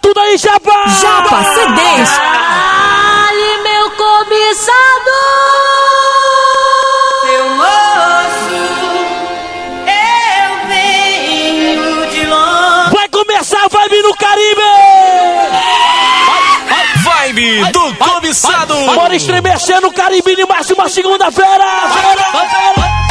tudo aí, Japa! Japa CDs! Ali, meu cobiçado! Meu moço, eu venho de longe. Vai começar a vibe no Caribe! Vibe do cobiçado! Bora estremecer no Caribe de mais uma segunda-feira! O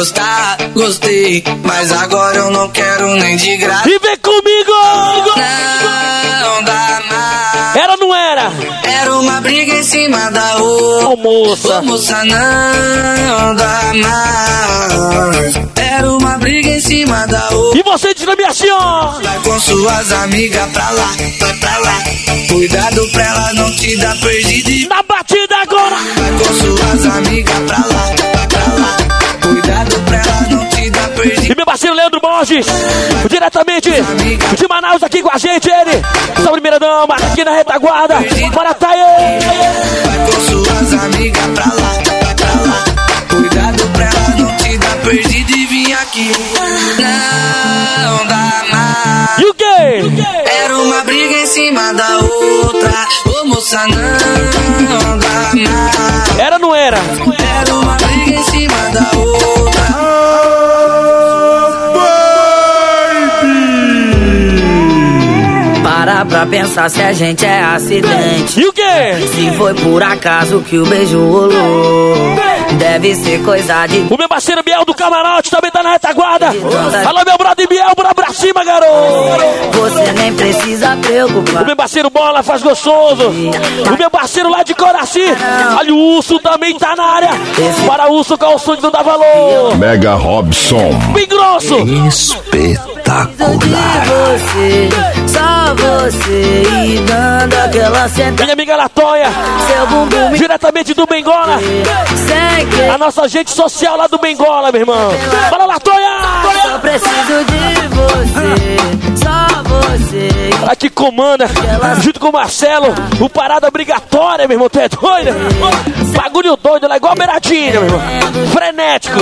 gostar, gostei. Mas agora eu não quero nem de graça. E vem comigo! Não dá mais. Era ou não era? Era uma briga em cima da outra. Ô moça! Ô, moça, não dá mais. Era uma briga em cima da outra. E você desname assim, ó! Vai com suas amigas pra lá, vai pra lá. Cuidado pra ela não te dar perdido. Na batida agora! Vai com suas amigas pra lá. E meu parceiro Leandro Borges, diretamente de Manaus aqui com a gente, ele, essa primeira dama, aqui na retaguarda, bora aí! Vai com suas amigas pra lá, pra lá. Cuidado pra ela não te dar perdido e vir aqui. Não dá mais. E o quê? Era uma briga em cima da outra. Ô moça, não dá mais. Era ou não era? Era uma briga em cima da outra. Para pra pensar se a gente é acidente. E o quê? Se foi por acaso que o beijo rolou. Deve ser coisa de. O meu parceiro Biel do Camarote também tá na retaguarda. Alô, meu brother Biel, bora pra cima, garoto! Você nem precisa O preocupar. meu parceiro Bola faz gostoso. O meu parceiro lá de Coraci. Olha, o Urso também tá na área. Para o Urso, qual o som que não dá valor? Mega Robson. Bem grosso. De você, só você. E dando aquela sentada. Minha amiga Latoya, Seu bumbum me diretamente do Bengola. A nossa gente social lá do Bengola, meu irmão. Bora, Latoya! Só preciso de você, só você. Ela que comanda, junto com o Marcelo, o Parada Obrigatória, meu irmão. Tu é doido? Bagulho doido, ela é igual a beiradinha, meu irmão. Frenético.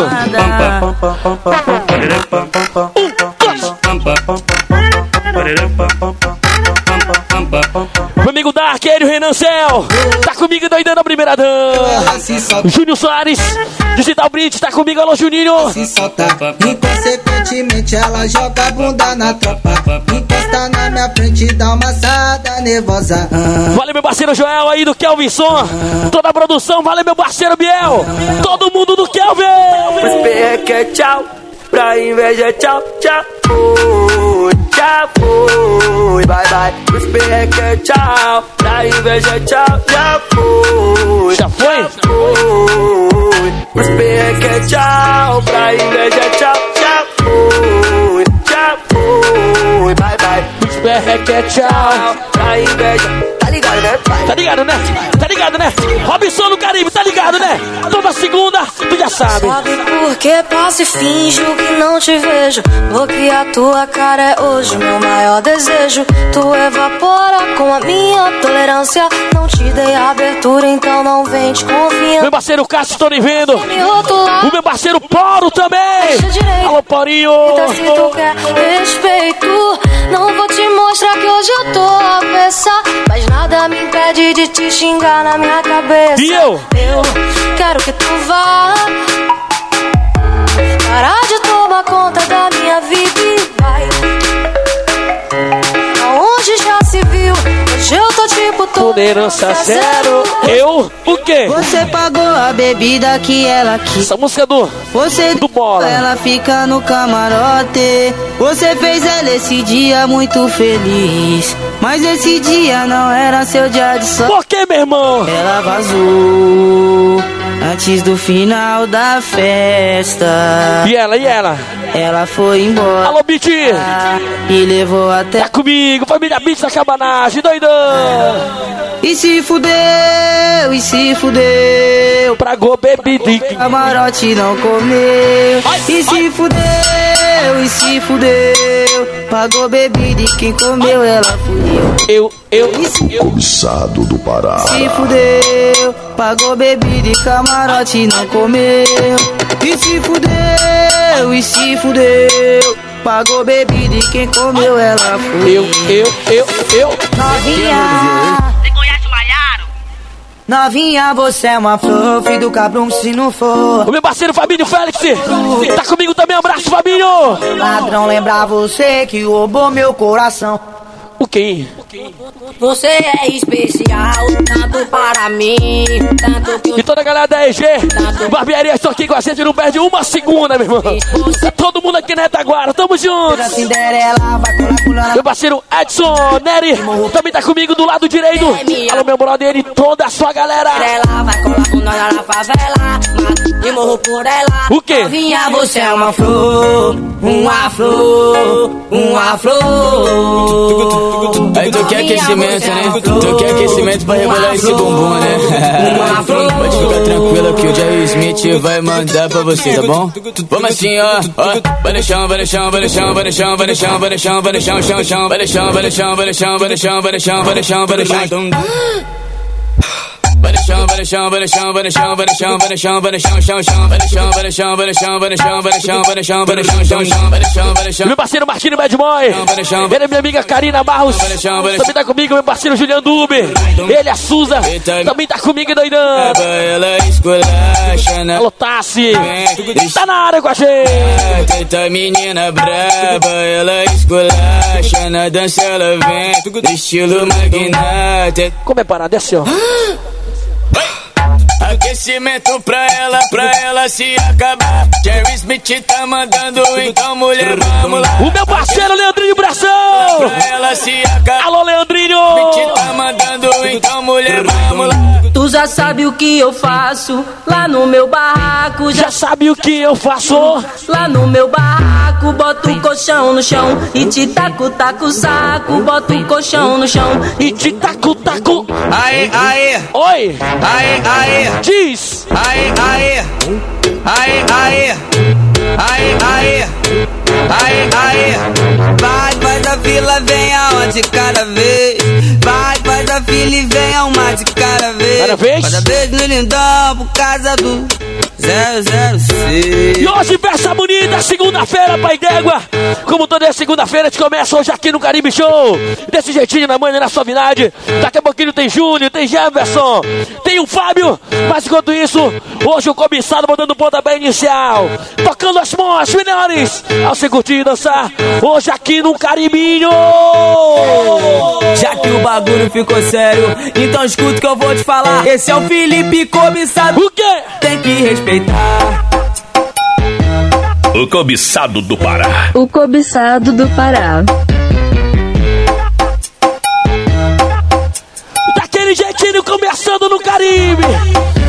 Meu amigo Dark, ele, o Renan Cel. Tá comigo doidando a primeira solta, Júnior Soares, Digital Bridge, tá comigo, alô Juninho. se solta. Inconsequentemente ela joga a bunda na tropa. Encosta na minha frente, dá uma assada nervosa. Ah. Valeu, meu parceiro Joel aí do Kelvin Som. Toda a produção, valeu, meu parceiro Biel. Todo mundo do Kelvin. Perreque é tchau, pra inveja é tchau, tchau. Fui, tchau, fui, bye bye. Os perreque é tchau, pra inveja é tchau, já fui. Já foi? Tchau, pra inveja tchau, já. Já fui, bye bye. Perreque é tchau. Tchau, pra inveja. Tá ligado, né? Tá ligado, né? Tá ligado, né? Robson no Caribe, tá ligado, né? Toda segunda, tu já sabe. Sabe por que passo e finjo que não te vejo? Porque a tua cara é hoje meu maior desejo. Tu evapora com a minha tolerância. Não te dei abertura, então não vem te Meu confiando. parceiro Cássio, tô nem vendo. O meu parceiro Poro também. Alô, Porinho. Então, se tu quer respeito, não vou te mostrar que hoje eu tô avessa. Mas nada me impede de te xingar na minha cabeça. E eu? Eu quero que tu vá. Parar de tomar conta da minha vida e vai. Tipo Tolerância zero. Eu? O quê? Você pagou a bebida que ela quis. Essa música é do. Você Do bola. ela fica no camarote. Você fez ela esse dia muito feliz. Mas esse dia não era seu dia de sorte. Por que, meu irmão? Ela vazou. Antes do final da festa. E ela, e ela? Ela foi embora. Alô, Biti! E levou até. Tá comigo, família Beats da cabanagem, doidão! E se fudeu, e se fudeu. Pragou bebida. Camarote não comeu. E se fudeu, e se fudeu. Pagou bebida e quem comeu ela fudeu. Eu, eu, eu... Cobiçado do Pará. se fudeu, pagou bebida e camarote não comeu. E se fudeu, e se fudeu, pagou bebida e quem comeu ela foi. Eu, eu, eu, eu... Novinha. Novinha, você é uma flor, filho do cabrão se não for. O meu parceiro Fabinho Félix tá comigo também, abraço, Fabinho! Ladrão, lembrar você que roubou meu coração. O quê? Você é especial, tanto para mim, tanto que E toda a galera da EG, barbearia, estou aqui com a gente, não perde uma segunda, meu irmão. Tá todo mundo aqui na retaguarda, tamo pulando. Meu parceiro Edson Neri também tá comigo do lado direito. Alô, meu brother e toda a sua galera. O? Novinha, você é uma flor, uma flor, uma flor. Tu quer aquecimento, né? Tu quer aquecimento pra rebolar esse bumbum, né? Pode ficar tranquilo que o Jerry Smith vai mandar pra você, tá bom? Vamos assim, ó, ó. Vai no chão, vai no chão, vai no chão, vai no chão, vai no chão, vai no chão, vai no chão, chão, chão. Vai no chão, vai no chão, vai no chão, vai no chão, vai no chão, vai no chão, vai no chão. Vai no chão, vai no chão, vai no chão, vai no chão, vai no chão, vai no chão, vai no chão, chão, chão. Vai no chão, vai no chão, vai no chão, vai no chão, vai no chão, vai no chão, vai no chão, chão, chão. Vai no chão, vai no chão. Meu parceiro Martino Bad Boy. Ele é minha amiga Karina Barros. Também tá comigo, meu parceiro Juliano Duber. Ele, a Suza. Também tá comigo, doidão. Alô, Tassi. Tá na área com a gente. Eita menina braba, ela esculacha na dança, ela vem estilo magnata. Como é parada? É assim, ó. Aquecimento pra ela, pra ela se acabar. Jerry Smith tá mandando, então mulher, vamos lá. O meu parceiro Leandrinho Bração. Pra ela se acabar. Alô, Leandrinho. Smith tá mandando, então mulher, vamos lá. Tu já sabe o que eu faço lá no meu barraco. Já Já sabe o que eu faço? lá no meu barraco. Boto o colchão no chão e te taco, taco o saco. Boto o colchão no chão E te taco, taco. Aê, aê, Oi, aê, aê, diz. aê, aê, aê, aê, aê, aê, aê, aê. Vai, vai da vila, vem aonde cada vez. Parabéns. Parabéns, Lilindão, por causa do 006. E hoje peça bonita, segunda-feira, Pai d'Égua. Como toda segunda-feira, a gente começa hoje aqui no Caribe Show. Desse jeitinho, na manhã, na suavidade. Daqui a pouquinho tem Júnior, tem Jefferson, tem o Fábio. Mas enquanto isso, hoje o cobiçado mandando o pontapé inicial. Tocando as mãos melhores. Ao se curtir e dançar. Hoje aqui no Caribinho. Já que o bagulho ficou sério, então escuta o que eu vou te falar. Esse é o Felipe Cobiçado, O quê? tem que respeitar. O cobiçado do Pará. O cobiçado do Pará. Daquele jeitinho começando no Caribe.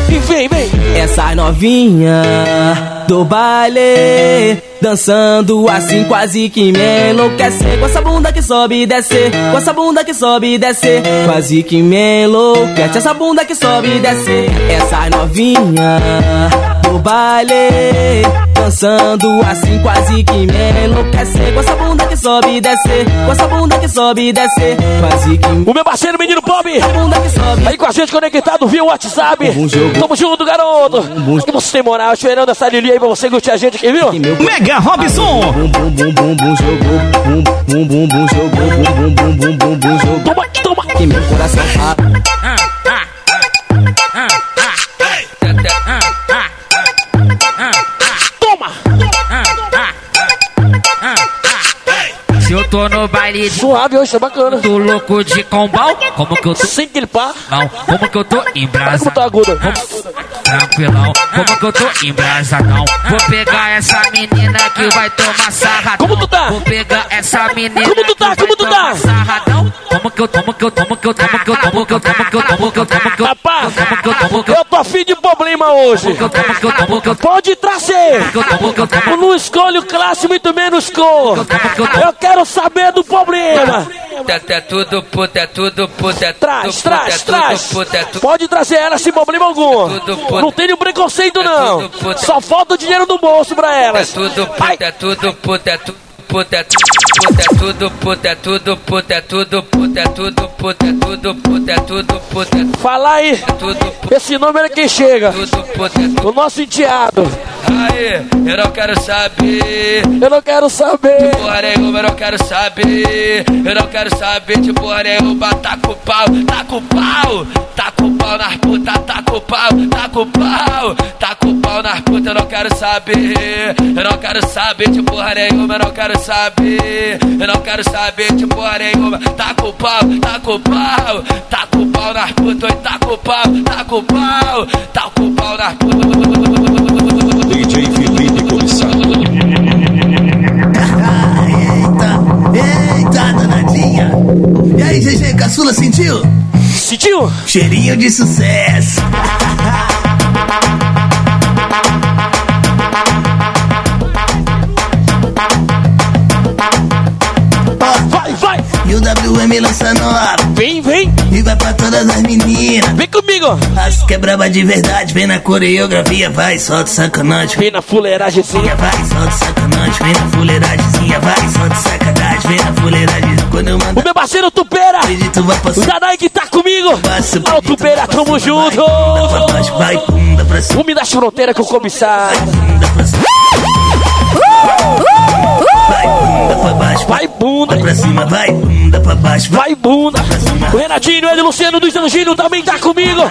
E vem, vem. Essa novinha do baile, dançando assim quase que me enlouquece. Com essa bunda que sobe e desce, com essa bunda que sobe e desce, quase que me enlouquece. Essa bunda que sobe e desce, essa novinha do baile, dançando assim quase que me enlouquece. Com essa bunda que sobe e desce, com essa bunda que sobe e desce, quase que O meu parceiro menino Bob. bunda que sobe. Aí com a gente conectado via WhatsApp. Tamo junto, garoto. Que você tem moral, esperando essa Lili aí pra você curtir a gente aqui, viu? Mega Robson. Toma, toma. Que meu coração para. tô no baile de... Suave hoje, tá bacana. Tô louco de combal, como que eu tô... Sem gripar. Não, como que eu tô embrasado. Como tá aguda. Como... Tranquilão, como que eu tô embrasadão. Vou pegar essa menina que vai tomar sarradão. Como tu tá? Vou pegar essa menina como tu tá? que como tu tomar tá? sarradão. Como que eu tomo, que eu tomo, que eu tomo, que eu tomo, que eu tomo, que eu tomo, que eu tomo, que eu Rapaz, eu tô afim de problema hoje. Pode trazer. Eu não escolho classe, muito menos cor. Eu quero saber saber do problema. Puta, é tudo puta, é tudo puta. É traz, traz, traz. Pode trazer ela sem problema algum. Não tem nenhum preconceito, não. Só falta o dinheiro do bolso pra ela. É tudo puta, é tudo puta, é tudo puta, puta, tudo, puta, tudo, puta, tudo, puta, tudo, puta, tudo, puta, tudo, puta. Fala aí. Esse número é quem chega. O nosso enteado. Aí, eu não quero saber. Eu não quero saber. Porra nenhuma, eu não quero saber. Eu não quero saber de porra nenhuma. Tá com pau, tá com pau. Tá com pau nas putas, tá com pau, tá com pau. Tá com pau nas putas, eu não quero saber. Eu não quero saber de porra nenhuma, eu não quero saber. Eu não quero saber de porra nenhuma. Tá com pau, tá com pau. Tá com pau nas putas, tá com pau, tá com pau. Tá com pau nas putas. DJ Felipe Comissado. Eita, danadinha. E aí, GG, caçula, sentiu? Sentiu? Cheirinho de sucesso. E o WM lança nova. Vem, vem. E vai pra todas as meninas. Vem comigo. As que é braba de verdade. Vem na coreografia, vai, solta sacanagem. Vem na fuleiragemzinha. Vai, solta sacanagem. Vem na fuleiragemzinha, vai, solta sacanagem. Vem na fuleiragem. Quando eu mando. O meu parceiro Tupeira. Tu vai pra O Dadai que tá comigo. Alô, Tupeira, tamo junto. Vai, bunda pra cima. Homem das fronteiras com o comissário. pra baixo. Vai bunda. pra cima, vai bunda pra baixo. Vai bunda. O Renatinho, ele, Luciano dos Anjinhos também tá comigo.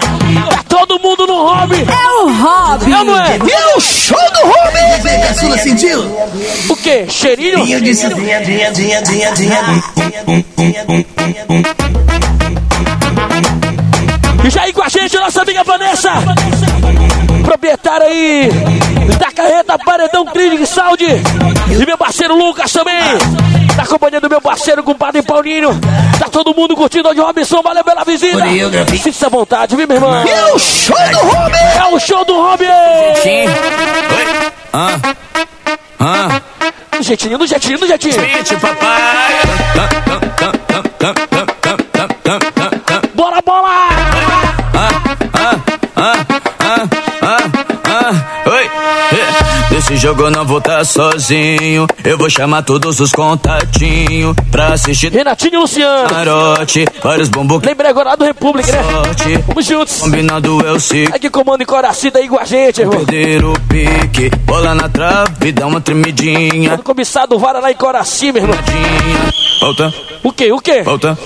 Tá todo mundo no hobby. É o hobby. É não é? E o show do hobby. Vem, caçula, sentiu? O quê? Cheirinho? Dinha, dinha, dinha, já aí com a gente, nossa amiga Vanessa. Proprietária aí da carreta Paredão Clinic Saúde. E meu parceiro Lucas também. Tá acompanhando meu parceiro, compadre Paulinho. Tá todo mundo curtindo hoje, Robinson. Valeu pela visita. Sinta-se à vontade, viu, meu irmão? E o show do hobby. É o show do Hobby. Sim. Oi. Ah. Ah. No jeitinho, no jeitinho, no jeitinho. Mente, papai. Nesse jogo eu não vou estar sozinho. Eu vou chamar todos os contatinhos pra assistir. Renatinho e Luciano. Marote, vários bombom. Lembrei agora do República, né? Sorte. Vamos juntos. Combinado eu sei. É que comando em Coracida aí com a gente, irmão. Perder o pique, bola na trave, dá uma tremidinha. Quando cobiçado vara lá em Coraci, meu irmão. Volta, O quê? O quê? volta.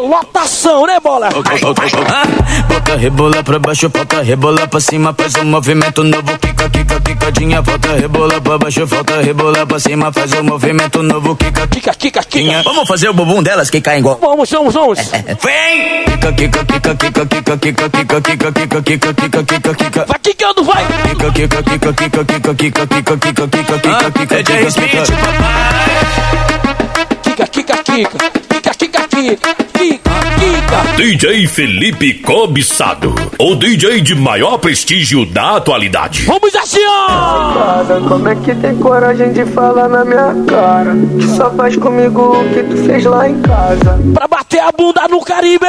É lotação, né, bola? Ah, Bota rebola pra baixo, volta rebola pra cima, faz um movimento novo, quica, quica, quicadinha. Volta rebola pra baixo, volta rebola pra cima, faz um movimento novo, quica, quica, quica, quica. Vamos fazer o bumbum delas que caem igual. Vamos, vamos, vamos. Vem! Quica, quica, quica, quica, quica, quica, quica, quica, quica, quica, quica, quica, quica. Vai quicando, vai! Quica, quica, quica, quica, quica, quica, quica, quica, quica, quica, quica, É Jay Smith, Kika, kika, kika. Kika, kika, kika. Kika, kika. DJ Felipe Cobiçado, o DJ de maior prestígio da atualidade. Vamos assim, ó! Como é que tem coragem de falar na minha cara? Que só faz comigo o que tu fez lá em casa. Pra bater a bunda no Caribe!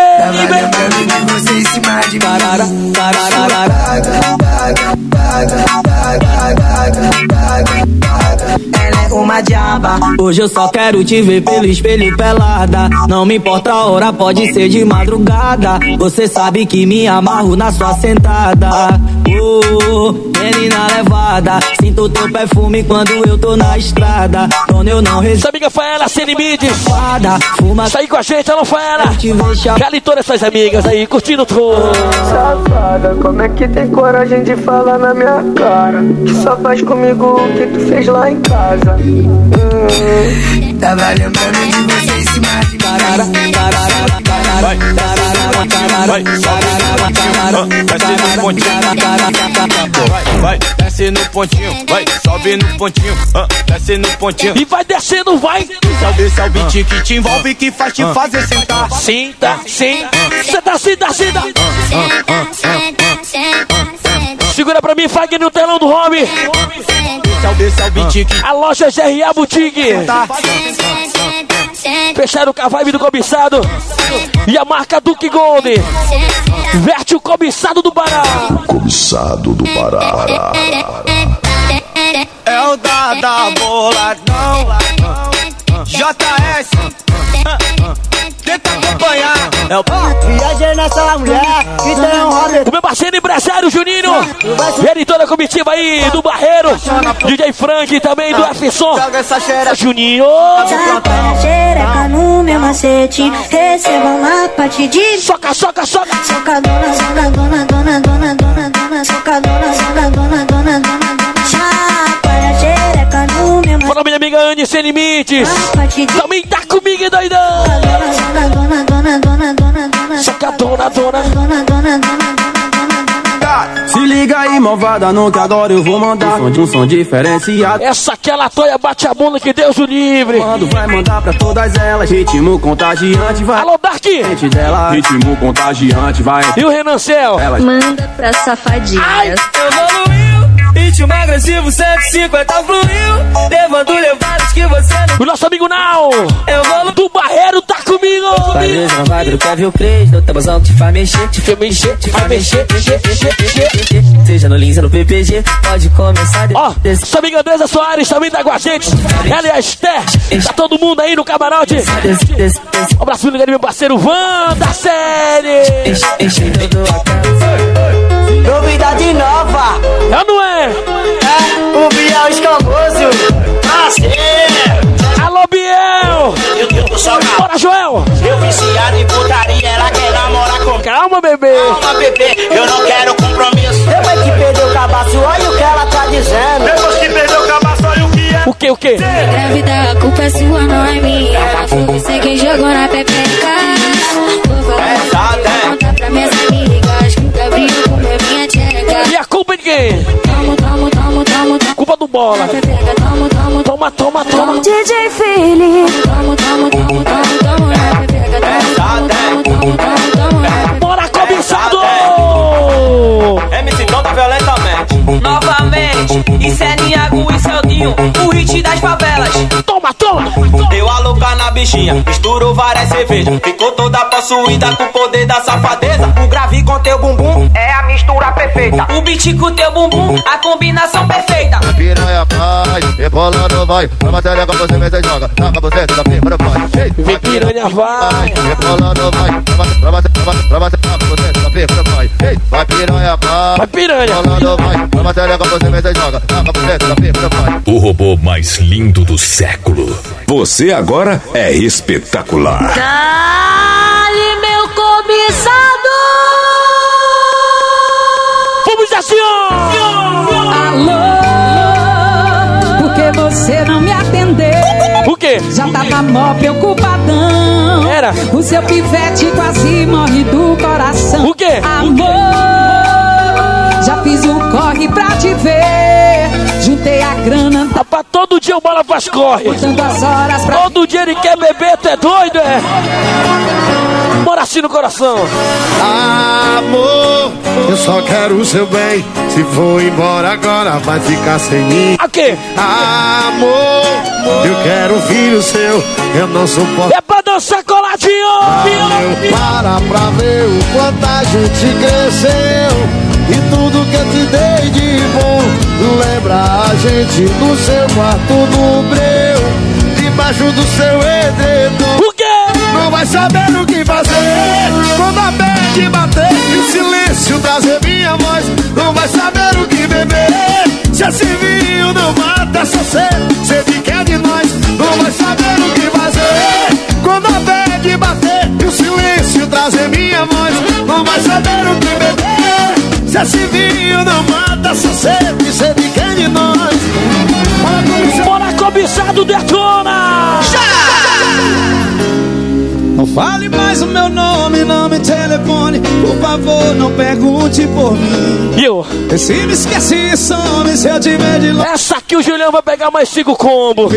Você em cima de Parara, Ela é uma diaba. Hoje eu só quero te ver pelo espelho pelada. Não me importa a hora, pode ser de madrugada. Você sabe que me amarro na sua sentada. Oh, menina levada. Sinto teu perfume quando eu tô na estrada. Quando eu não Essa amiga foi ela, sem limites. Fuma. Isso aí com a gente, ela foi ela. Já li todas essas amigas aí, curtindo tudo. Safada, como é que tem coragem de falar na minha cara? Que só faz comigo o que tu fez lá em casa. Hum. Tava lembrando de você em cima Vai, vai, sobe no pontinho. Vai, vai, desce no pontinho. Vai, sobe no pontinho. Ah, desce no pontinho. E vai descendo, vai. Esse é o beat que te envolve, que faz te fazer sentar. Sinta, sim. Senta, senta, senta. Segura pra mim, Fag no telão do Home. Esse é o beat que A loja GRA Boutique. Fecharam com a vibe do cobiçado. E a marca Duke Gold. Verte o cobiçado do Pará. Cobiçado do Pará. é o da da boladão. JS. Acompanhar. É o Viajei nessa mulher que tem um hobby. O meu parceiro empresário Juninho. Ele e toda a comitiva aí do Barreiro. DJ Frank também do F-Som. Joga essa xereca. Juninho. Xereca no meu macete. Receba uma parte de Soca, soca, soca. socadona, socadona, dona, dona, dona, dona, socadona, socadona, dona, dona, dona. Chacoalha xereca no meu Fala minha amiga Anne Sem Limites. macete. Também tá comigo, doidão. Dona. dona, dona, dona, dona. Se liga aí, malvada, não que agora eu vou mandar um som, de um som diferenciado. Essa aquela toia bate a bunda que Deus o livre. Quando vai mandar pra todas elas, ritmo contagiante, vai. Alô, Dark. Frente dela, ritmo contagiante, vai. E o Renan Cel. Elas Manda pra safadinhas. Evoluiu, ritmo agressivo 150 fluiu, levando levadas que você não O nosso amigo Nau. evoluiu. Do Barreiro tá comigo. Parede não vai, quer ver o preço, no tabuzão te faz mexer, te faz mexer, te faz mexer, mexer, mexer, mexer. Seja no Lins no PPG, pode começar Ó, nossa amiga Andresa Soares também tá com a gente. Ela e a Esther. Tá todo mundo aí no camarote. Um abraço meu parceiro Van da série. enche, enche. Novidade nova. É ou não é? É o Biel Escamoso. Prazer. Alô, Biel. Eu tô só Bora, Joel. Eu viciado em putaria, ela quer namorar com Calma, bebê. calma, bebê. Eu não quero compromisso. Depois que perdeu o cabaço, olha o que ela tá dizendo. Depois que perdeu o cabaço, olha o que é. O que, o que? Grávida, a culpa é sua, não é minha. Foi você quem jogou na pepeca. Vou falar, conta pra minhas amigas E a culpa é de quem? Culpa do bola. Toma, toma, toma. DJ Felipe. Tomo, tomo, tomo, tomo, tomo, Niago e Celdinho, o hit das favelas. Toma, toma. Deu a louca na bichinha, misturou várias cervejas. Ficou toda possuída com o poder da safadeza. O grave com teu bumbum é a mistura perfeita. O beat com teu bumbum, a combinação perfeita. Piranha vai, rebolando vai. Na matéria com você mesmo joga. Na você da primeira vai. Vem piranha, vai. Rebolando vai. Pra você, pra você, pra você da primeira vai. Vai piranha vai. Vai, piranha. Rebolando vai. Na matéria com você mesmo joga. Na você primeira vai. O robô mais lindo do século. Você agora é espetacular. Dale, meu cobiçado! Vamos assim, ó. Alô, porque você não me atendeu? O quê? Já tava mó preocupadão. Era? O seu pivete quase morre do coração. O quê? Amor, já fiz o corre pra te ver. Rapaz, todo dia o bola faz corre. Todo dia ele quer beber, tu é doido, é? Bora assim no coração. Amor, eu só quero o seu bem. Se for embora agora, vai ficar sem mim. A quê? Amor, eu quero um filho seu. Eu não suporto. É pra dançar coladinho. Eu para pra ver o quanto a gente cresceu. E tudo que eu te dei de bom. Lembra a gente no seu quarto no breu. Debaixo do seu edredom. O quê? Não vai saber o que fazer Quando a bad bater E o silêncio trazer minha voz Não vai saber o que beber Se esse vinho não mata só sede Sede que é de nós Não vai saber o que fazer Quando a bad bater E o silêncio trazer minha voz Não vai saber o que beber Se esse vinho não mata só sede Sede que é de nós. Bora cobiçado, detona. Fale mais o meu nome, não me telefone. Por favor, não pergunte por mim. E eu? E se me esquece, some se eu te ver de longe. Essa aqui o Julião vai pegar mais cinco combos.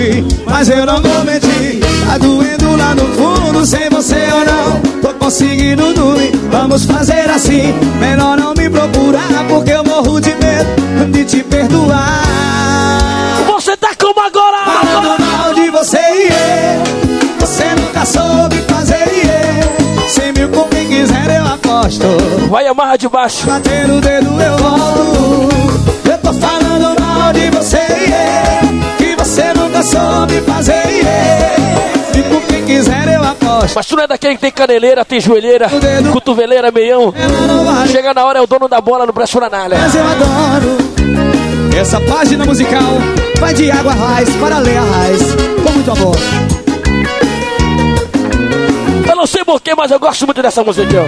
Mas eu não vou mentir. Tá doendo lá no fundo, sem você ou não. Tô conseguindo dormir. Vamos fazer assim, melhor não me procurar, porque eu morro de medo de te perdoar. Aposto. Vai amarra de baixo. Bater o dedo eu volto. Eu tô falando mal de você eu. Que você nunca soube fazer e eu. E com quem quiser eu aposto. Mas tu não é daquele que tem caneleira, tem joelheira, cotoveleira, meião. Chega na hora, é o dono da bola, não presta na nalha. Mas eu adoro. Essa página musical vai de água raiz para Leia Raiz. Com muito amor. Eu não sei porquê, mas eu gosto muito dessa música.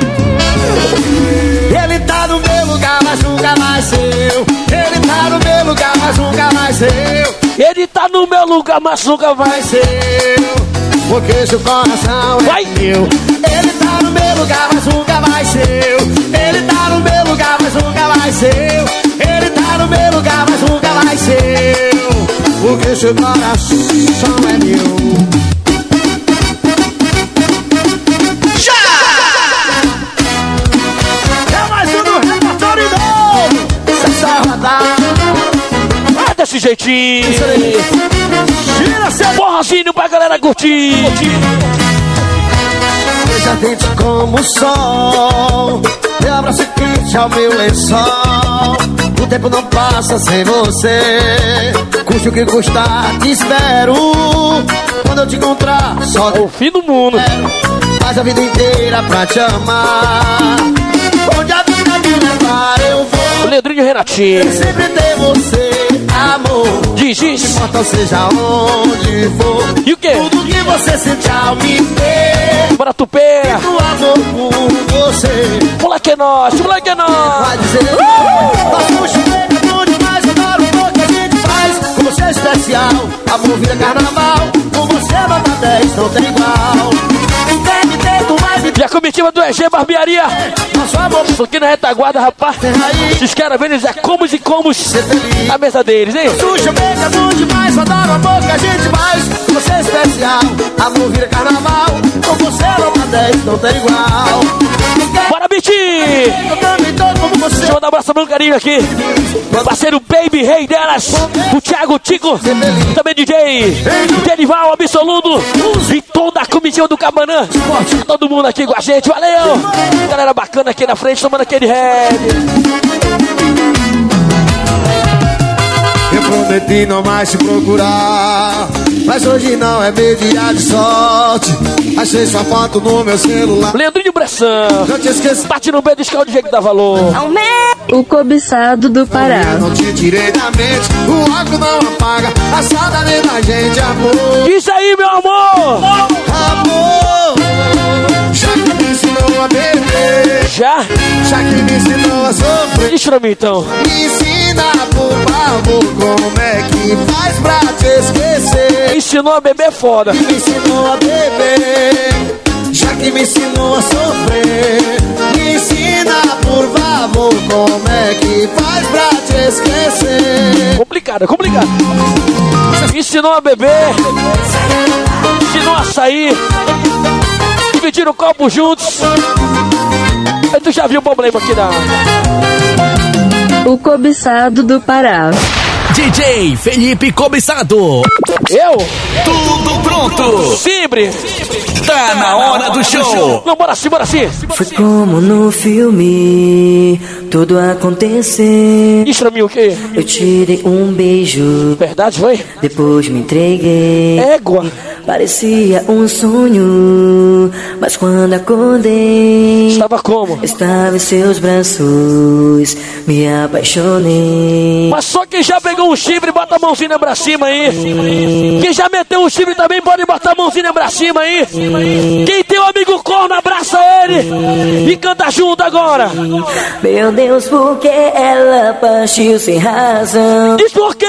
Ele tá no meu lugar, mas nunca mais seu. Ele tá no meu lugar, mas nunca mais seu. Ele tá no meu lugar, mas nunca vai ser. Porque seu coração é Vai. meu. Ele tá no meu lugar, mas nunca mais seu. Ele tá no meu lugar, mas nunca mais seu. Ele tá no meu lugar, mas nunca mais seu. Porque seu coração é meu. Desse jeitinho. Gira seu Forrozinho pra galera curtir. Seja dente como o sol. Meu abraço é quente ao meu lençol. O tempo não passa sem você. Custe o que custar, te espero. Quando eu te encontrar, só É o fim do mundo. Faz a vida inteira pra te amar. Onde a vida me levar eu vou. Leandrinho e Renatinho. Sempre ter você, amor Diz, diz. Importa seja onde for E o quê? Tudo que você sente ao me ver Bora tupé. Do amor por você Moleque é nós, moleque é nós. Vai dizer Nosso chuveiro é bom demais Adoro o amor que a gente faz Com você é especial Amor vira carnaval Com você nota 10 não tem igual do mais E a comitiva do EG Barbearia. Isso aqui na retaguarda, rapaz. Esses caras vendo já comos e comos na mesa deles, hein? Sujo, bem, é bom demais Adoro o a gente Com você é especial Amor vira carnaval Com você nota 10 não tem igual Bora, Biti! Eu também tô como você Deixa eu mandar um abraço bem carinho aqui. Parceiro Baby, rei delas. O Thiago Tico. Também DJ. Derival Absoluto. E toda a comitiva do Cabanã. Todo mundo aqui com a gente. Valeu! Galera bacana aqui na frente, tomando aquele reggae. Eu prometi não mais te procurar Mas hoje não é meu dia de sorte Achei sua foto no meu celular Leandrinho Bressão. Eu te esqueci Bate no beijo de jeito que dá valor. O cobiçado do Pará. Eu não te tirei da mente O álcool não apaga A saudade da gente, amor Diz aí, meu amor! Amor Já me ensinou a beber Já? Já que me ensinou a sofrer Diz pra mim então. Me ensina, por favor Como é que faz pra te esquecer Ensinou a beber foda. Me ensinou a beber Já que me ensinou a sofrer Me ensina, por favor Como é que faz pra te esquecer Complicado, é complicado. Ensinou a beber. Ensinou a sair. Dividiram o copo juntos. Tu já viu o problema aqui da. O cobiçado do Pará. DJ Felipe Cobiçado. Eu? Tudo pronto. Sempre. Tá na hora do show. Não, bora sim, bora sim. Foi como no filme, tudo aconteceu. Pra mim o quê? Eu tirei um beijo, Verdade, foi? depois me entreguei. Égua. Parecia um sonho, mas quando acordei, Estava como? estava em seus braços, me apaixonei. Mas só quem já pegou um chifre, bota a mãozinha pra cima aí. Quem já meteu um chifre também pode botar a mãozinha pra cima aí. Quem tem um amigo corno, abraça ele. E canta junto agora. Meu Deus, por que ela partiu sem razão? Diz por quê?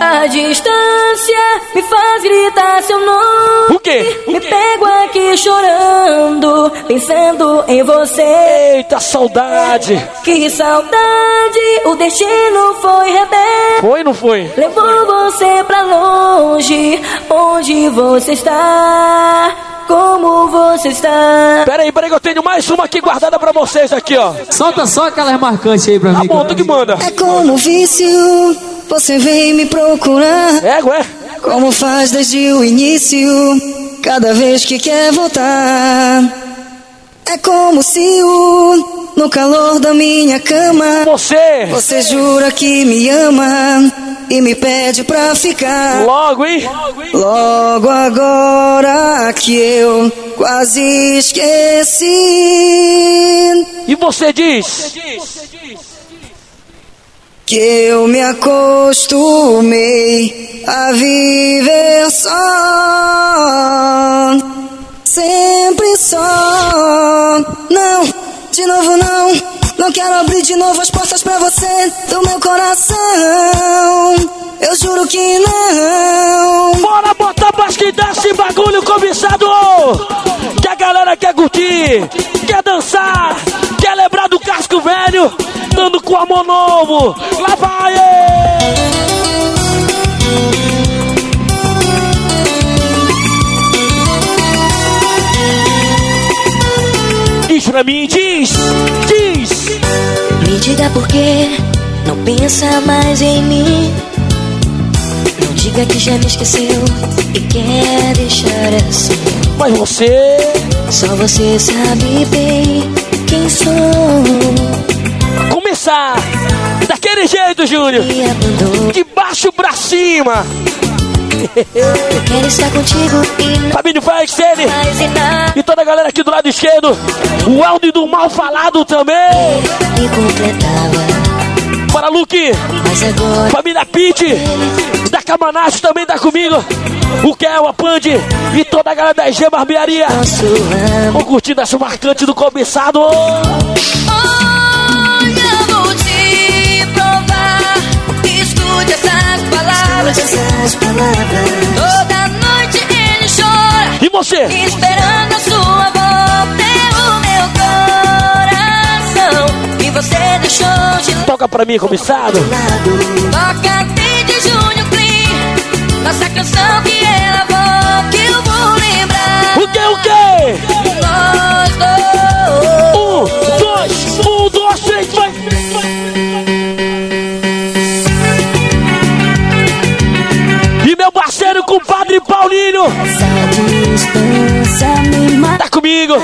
A distância me faz gritar seu nome. O quê? Me pego aqui chorando, pensando em você. Eita, saudade. Que saudade, o destino foi rebelde. Foi, não foi? Levou você pra longe, onde você está? como você está. Peraí, peraí, que eu tenho mais uma aqui guardada pra vocês aqui, ó. Solta só aquelas marcantes aí pra Tá mim. bom, tu que manda. É como vício, você vem me procurar. É, ué? Como faz desde o início, cada vez que quer voltar. É como se o, no calor da minha cama. Você! Você jura que me ama e me pede pra ficar. Logo, hein? Logo agora que eu quase esqueci. E você diz? Que eu me acostumei a viver só. Sempre só. Não, de novo não. Não quero abrir de novo as portas pra você do meu coração. Eu juro que não. Bora botar pra esquentar esse bagulho cobiçado! Que a galera quer curtir, quer dançar, quer lembrar do casco velho, dando com amor novo. Lá vai! Diz pra mim, diz, diz. Me diga por que não pensa mais em mim. Não diga que já me esqueceu e quer deixar assim. Mas você. Só você sabe bem quem sou. Começar daquele jeito, Júnior. De baixo pra cima. Quero estar contigo e Fabinho Faz, mais e toda a galera aqui do lado esquerdo. O áudio do mal falado também. me completava. Bora, Luke. Família Pete, da Camanache também tá comigo. O Kel, a Pande e toda a galera da EG Barbearia. Vou curtindo essa marcante do cobiçado. Hoje palavras. Toda noite ele chora. E você? Esperando a sua volta. o meu coração. E você deixou de Toca pra mim, cobiçado. Toca de Júnior Clean. Nossa canção que ela compadre Paulinho. Tá comigo.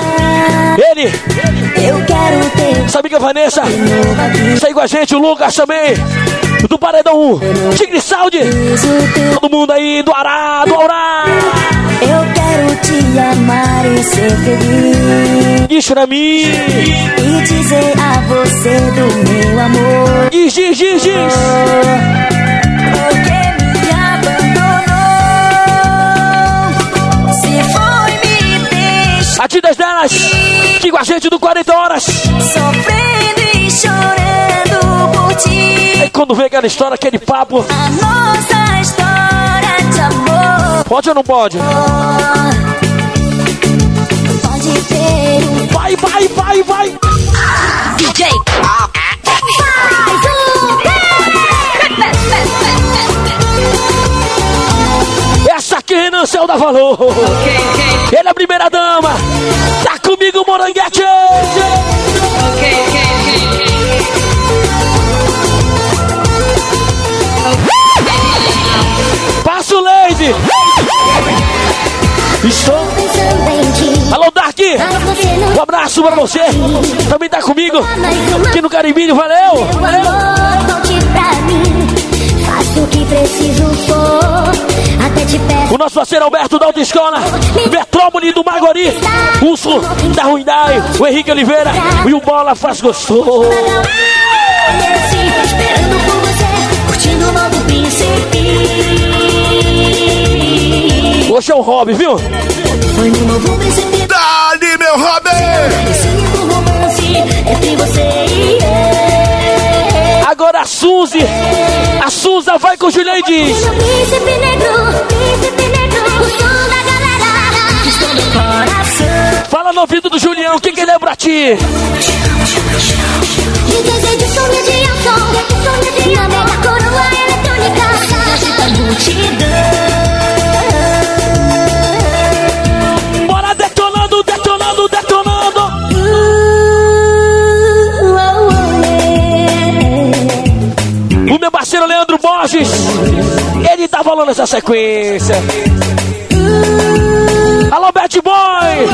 Ele, Eu quero ter essa amiga Vanessa. Está aí com a gente, o Lucas também. Do Paredão 1. Tigre Saúde. Todo mundo aí do Ará, do Aurá. Eu quero te amar e ser feliz. Diz pra mim. E dizer a você do meu amor. Diz, diz, diz, diz. Atidas delas. Aqui com a gente do 40 Horas. sofrendo e chorando por ti. Aí quando vem aquela história, aquele papo. A nossa história de amor. Pode ou não pode? Pode ter um Vai, vai, vai, vai. DJ. Faz o Essa aqui, Renan Céu dá valor. Ele é comigo, Moranguete. Passa o Lady. Estou. Alô, Dark. Um abraço pra você. Também tá comigo. Aqui no Caribinho, valeu. Valeu. Volte pra mim, faço o que preciso for. O nosso parceiro Alberto da Autoescola, Metrópole do Magori, Urso da Ruindai, o Henrique Oliveira e o Bola faz gostoso. Esperando por você, curtindo o novo príncipe. Hoje é o hobby, viu? Foi no novo príncipe. Dali, meu Robin! Esse lindo romance entre você a Suzy, a Suza vai com o Julião e diz: príncipe negro, príncipe negro, o som da galera. Estou no coração. Fala no ouvido do Julião, o que, que ele é pra ti? De desejo, sonho de ação. Sonho de amor. Coroa eletrônica. Multidão. Borges. Ele tá falando essa sequência. Alô, Bad Boy!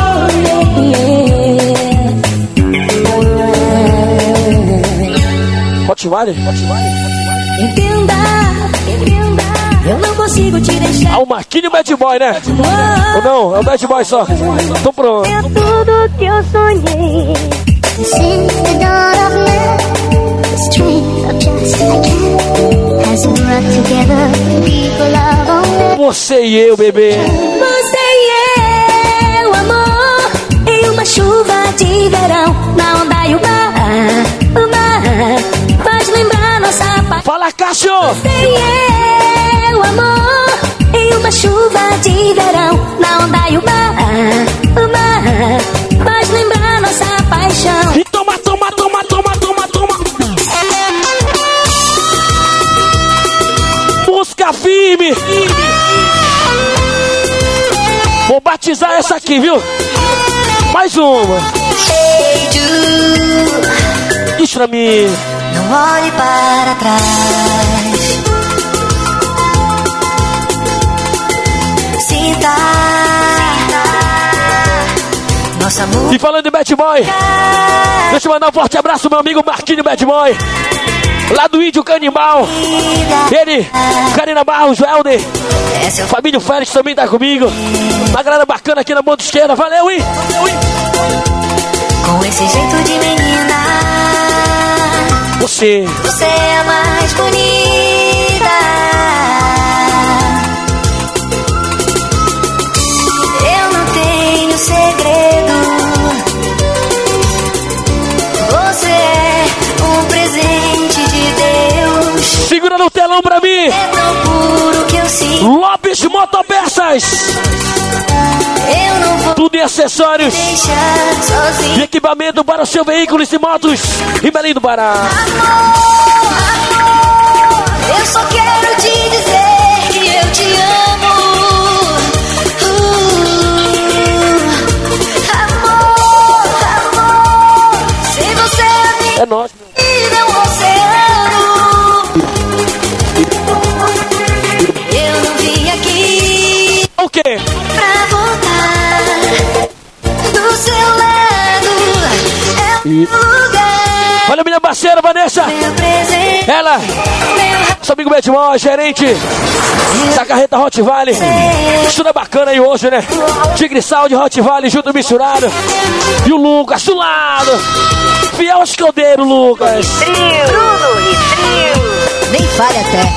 Hotwire? Entenda, entenda, eu não consigo te deixar. Ah, o Marquinho Bad Boy, né? Ou não? É o Bad Boy só. Tô pronto. É tudo que eu sonhei. Since Você e eu, bebê. Você e eu, amor, em uma chuva de verão, na onda e o mar, o mar, faz lembrar nossa paz. Fala, Cássio! Você e eu, amor, em uma chuva de verão, na onda e o mar, o mar, Firme. Vou batizar essa aqui, viu? Mais uma. Diz pra mim. Não olhe para trás. E falando de Bad Boy, deixa eu mandar um forte abraço, meu amigo Marquinho Bad Boy. Lá do Índio Canibal. Ele, Karina Barros, Helder. Família Félix também tá comigo. Uma galera bacana aqui na ponta esquerda. Valeu, hein? Com esse jeito de menina, Você. você é a mais bonita. Segura no telão pra mim. É tão puro que eu sinto. Lopes Motopeças. Eu não vou Tudo em acessórios e equipamento para o seu veículo e motos. Em Belém do Pará. Eu só quero te dizer que eu te amo. Uh, amor, amor. Se você é minha É E- Olha minha parceira Vanessa. Ela, seu amigo Bedmó, gerente da carreta Hot Valley. Não é bacana aí hoje, né? Tigre Sal de Hot Valley junto misturado. E o Lucas do lado. Fiel escudeiro, Lucas. Nem fale até.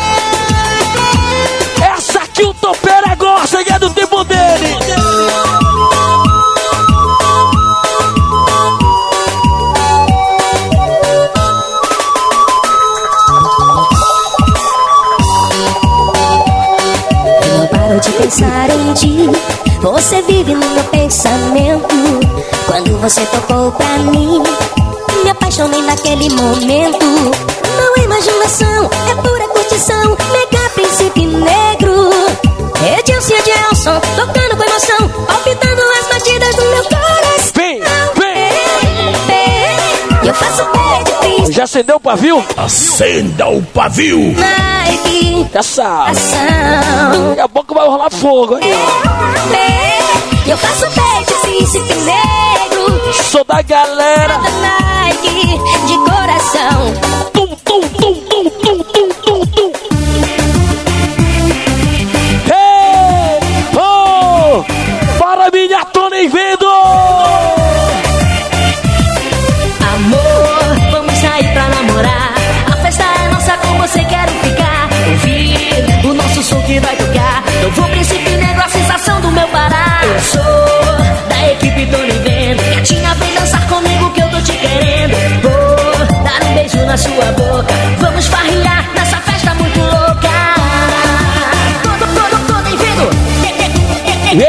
Essa aqui o topeira gosta e é do tempo dele. Pensar em ti. Você vive no meu pensamento. Quando você tocou pra mim, me apaixonei naquele momento. Não é imaginação, é pura curtição. Mega príncipe negro. Edilson e Edilson, tocando com emoção, palpitando as batidas do meu coração. Vem, vem. Eu faço pé de príncipe. Já acendeu o pavio? Acenda o pavio. Nike. Sabe. Ação. Daqui a pouco vai rolar fogo, hein? Eu faço pé de príncipe negro. Sou da galera. Da Nike de coração. Tocar. Novo príncipe negro, a sensação do meu Pará. Eu sou da equipe Tony Vendo. Gatinha, vem dançar comigo que eu tô te querendo. Vou dar um beijo na sua boca. Vamos farrear nessa festa muito louca. Todo, todo, Tony Vendo.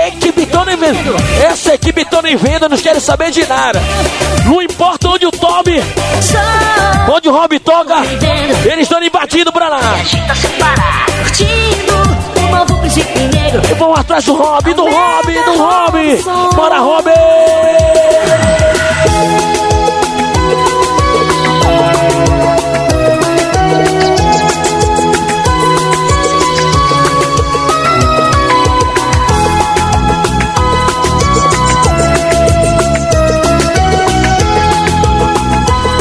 Equipe Tony Vendo! Essa equipe Tony Vendo não quer saber de nada. Não importa onde o Toby, onde o Rob toca, eles estão embatidos pra lá. Curtindo novo pro Jeep Negro. E vão atrás do Rob, do Rob, do Rob. Bora, Rob!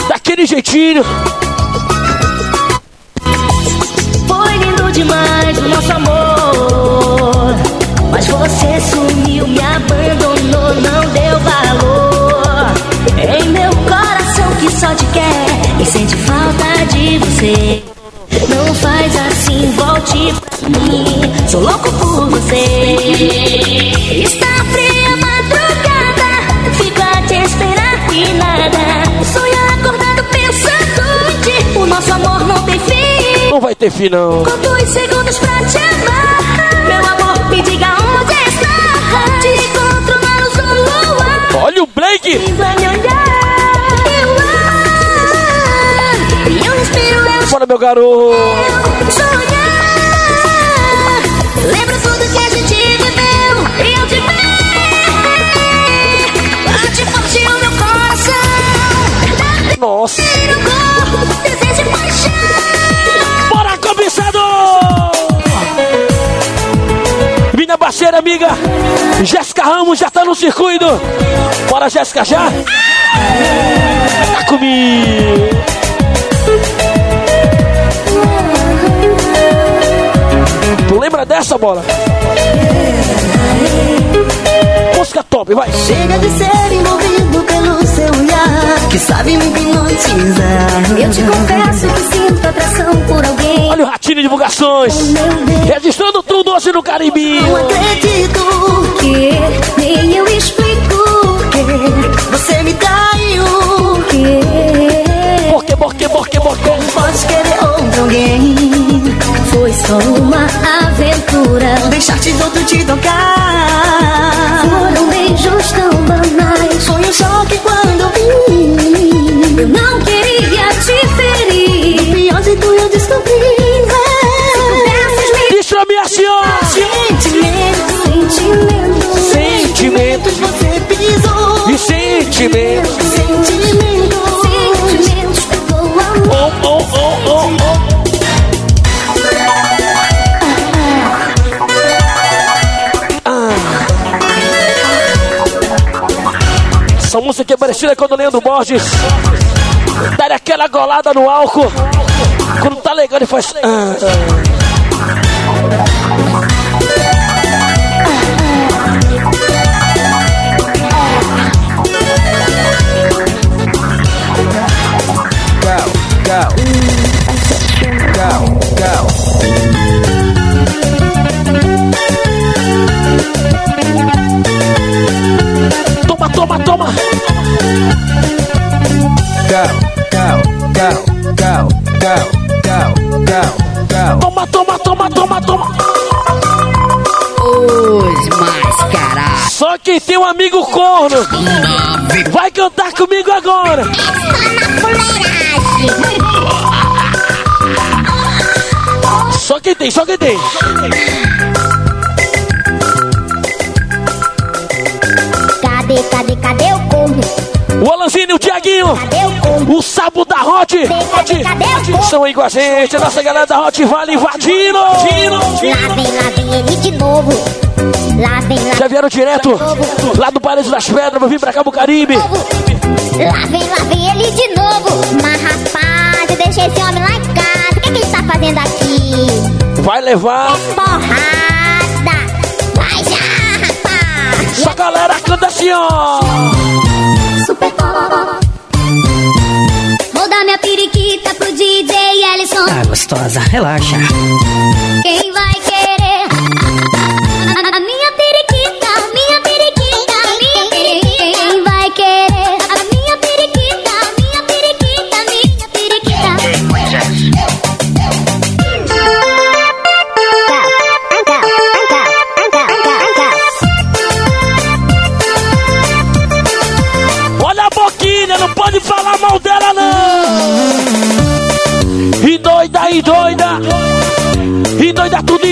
Daquele jeitinho. Você sumiu, me abandonou, não deu valor. Em meu coração que só te quer e sente falta de você. Não faz assim, volte pra mim. Sou louco por você. Está fria a madrugada, fico a te esperar e nada. Sonho acordado pensando em ti. O nosso amor não tem fim. Não vai ter fim, não. Conto os segundos pra te amar. Eu Bora, meu garoto! sonhar. Lembro tudo que a gente viveu. E eu te. Bate forte o meu coração. Nossa! Parceira amiga Jéssica Ramos já tá no circuito. Bora, Jéssica, já? Tá comigo. Tu lembra dessa bola? Música top, vai. Chega de ser envolvido pelo seu olhar Que sabe me hipnotizar. Eu te confesso que sinto atração por alguém. Olha o Ratinho Divulgações. Registrando tudo hoje no Caribe. Não acredito. Que Nem eu explico que Você me traiu. Que Por que, por que, por que, por que? Pode querer outro alguém? Foi só uma aventura. Deixar te outro te tocar. Foram beijos tão banais. Foi um choque quando Sentimento Sentimentos pegou amor Oh, oh, oh, oh, oh. Essa música é parecida com a do Leandro Borges. Dar aquela golada no álcool. Quando tá legal, ele faz. Ah, Toma, toma, toma. Toma, toma, toma, toma, toma. Os mascarados. Só quem tem um amigo corno vai cantar comigo agora. Só quem tem, só quem tem. Cadê, cadê, o corno? O Alanzinho, o Tiaguinho, o Sabo da Hot, Hot, estão aí com a gente, a nossa galera da Hot Vale invadindo. Lá vem, lá vem ele de novo Lá vem, lá Já vieram direto lá do Paredes das Pedras, vou vir pra cá pro Caribe. Lá vem, lá vem ele de novo Mas rapaz, eu deixei esse homem lá em casa O que, que ele tá fazendo aqui? Vai levar. Porrada assim, ó. Super pop Vou dar minha periquita pro DJ Ellison Ah, gostosa, relaxa. Quem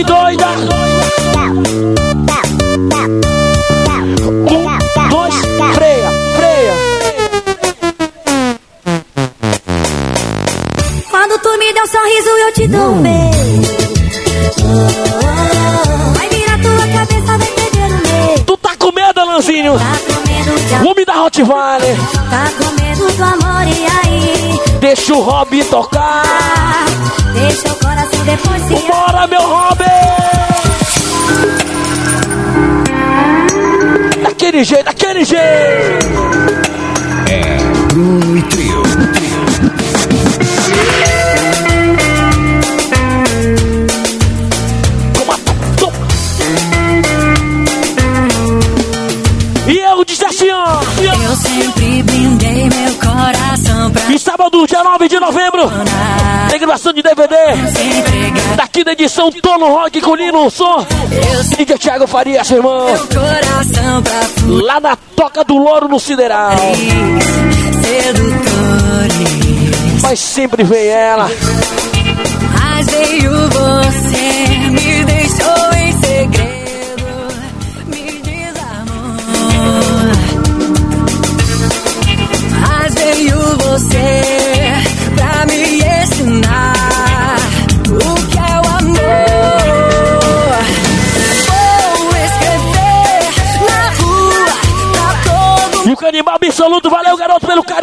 doida, tudo e doida. Um, dois, freia, freia. Quando tu me der um sorriso, eu te dou um beijo. Vai virar tua cabeça, vai perder o medo. Tu tá com medo, Alanzinho? Tá com medo de homem da. Tá com medo do amor, e aí? Deixa o Rob Edição Tono Rock com Lino Som. De Thiago Faria, seu irmão. Lá na Toca do Louro, no Sideral. Mas sempre vem ela. Mas veio você, me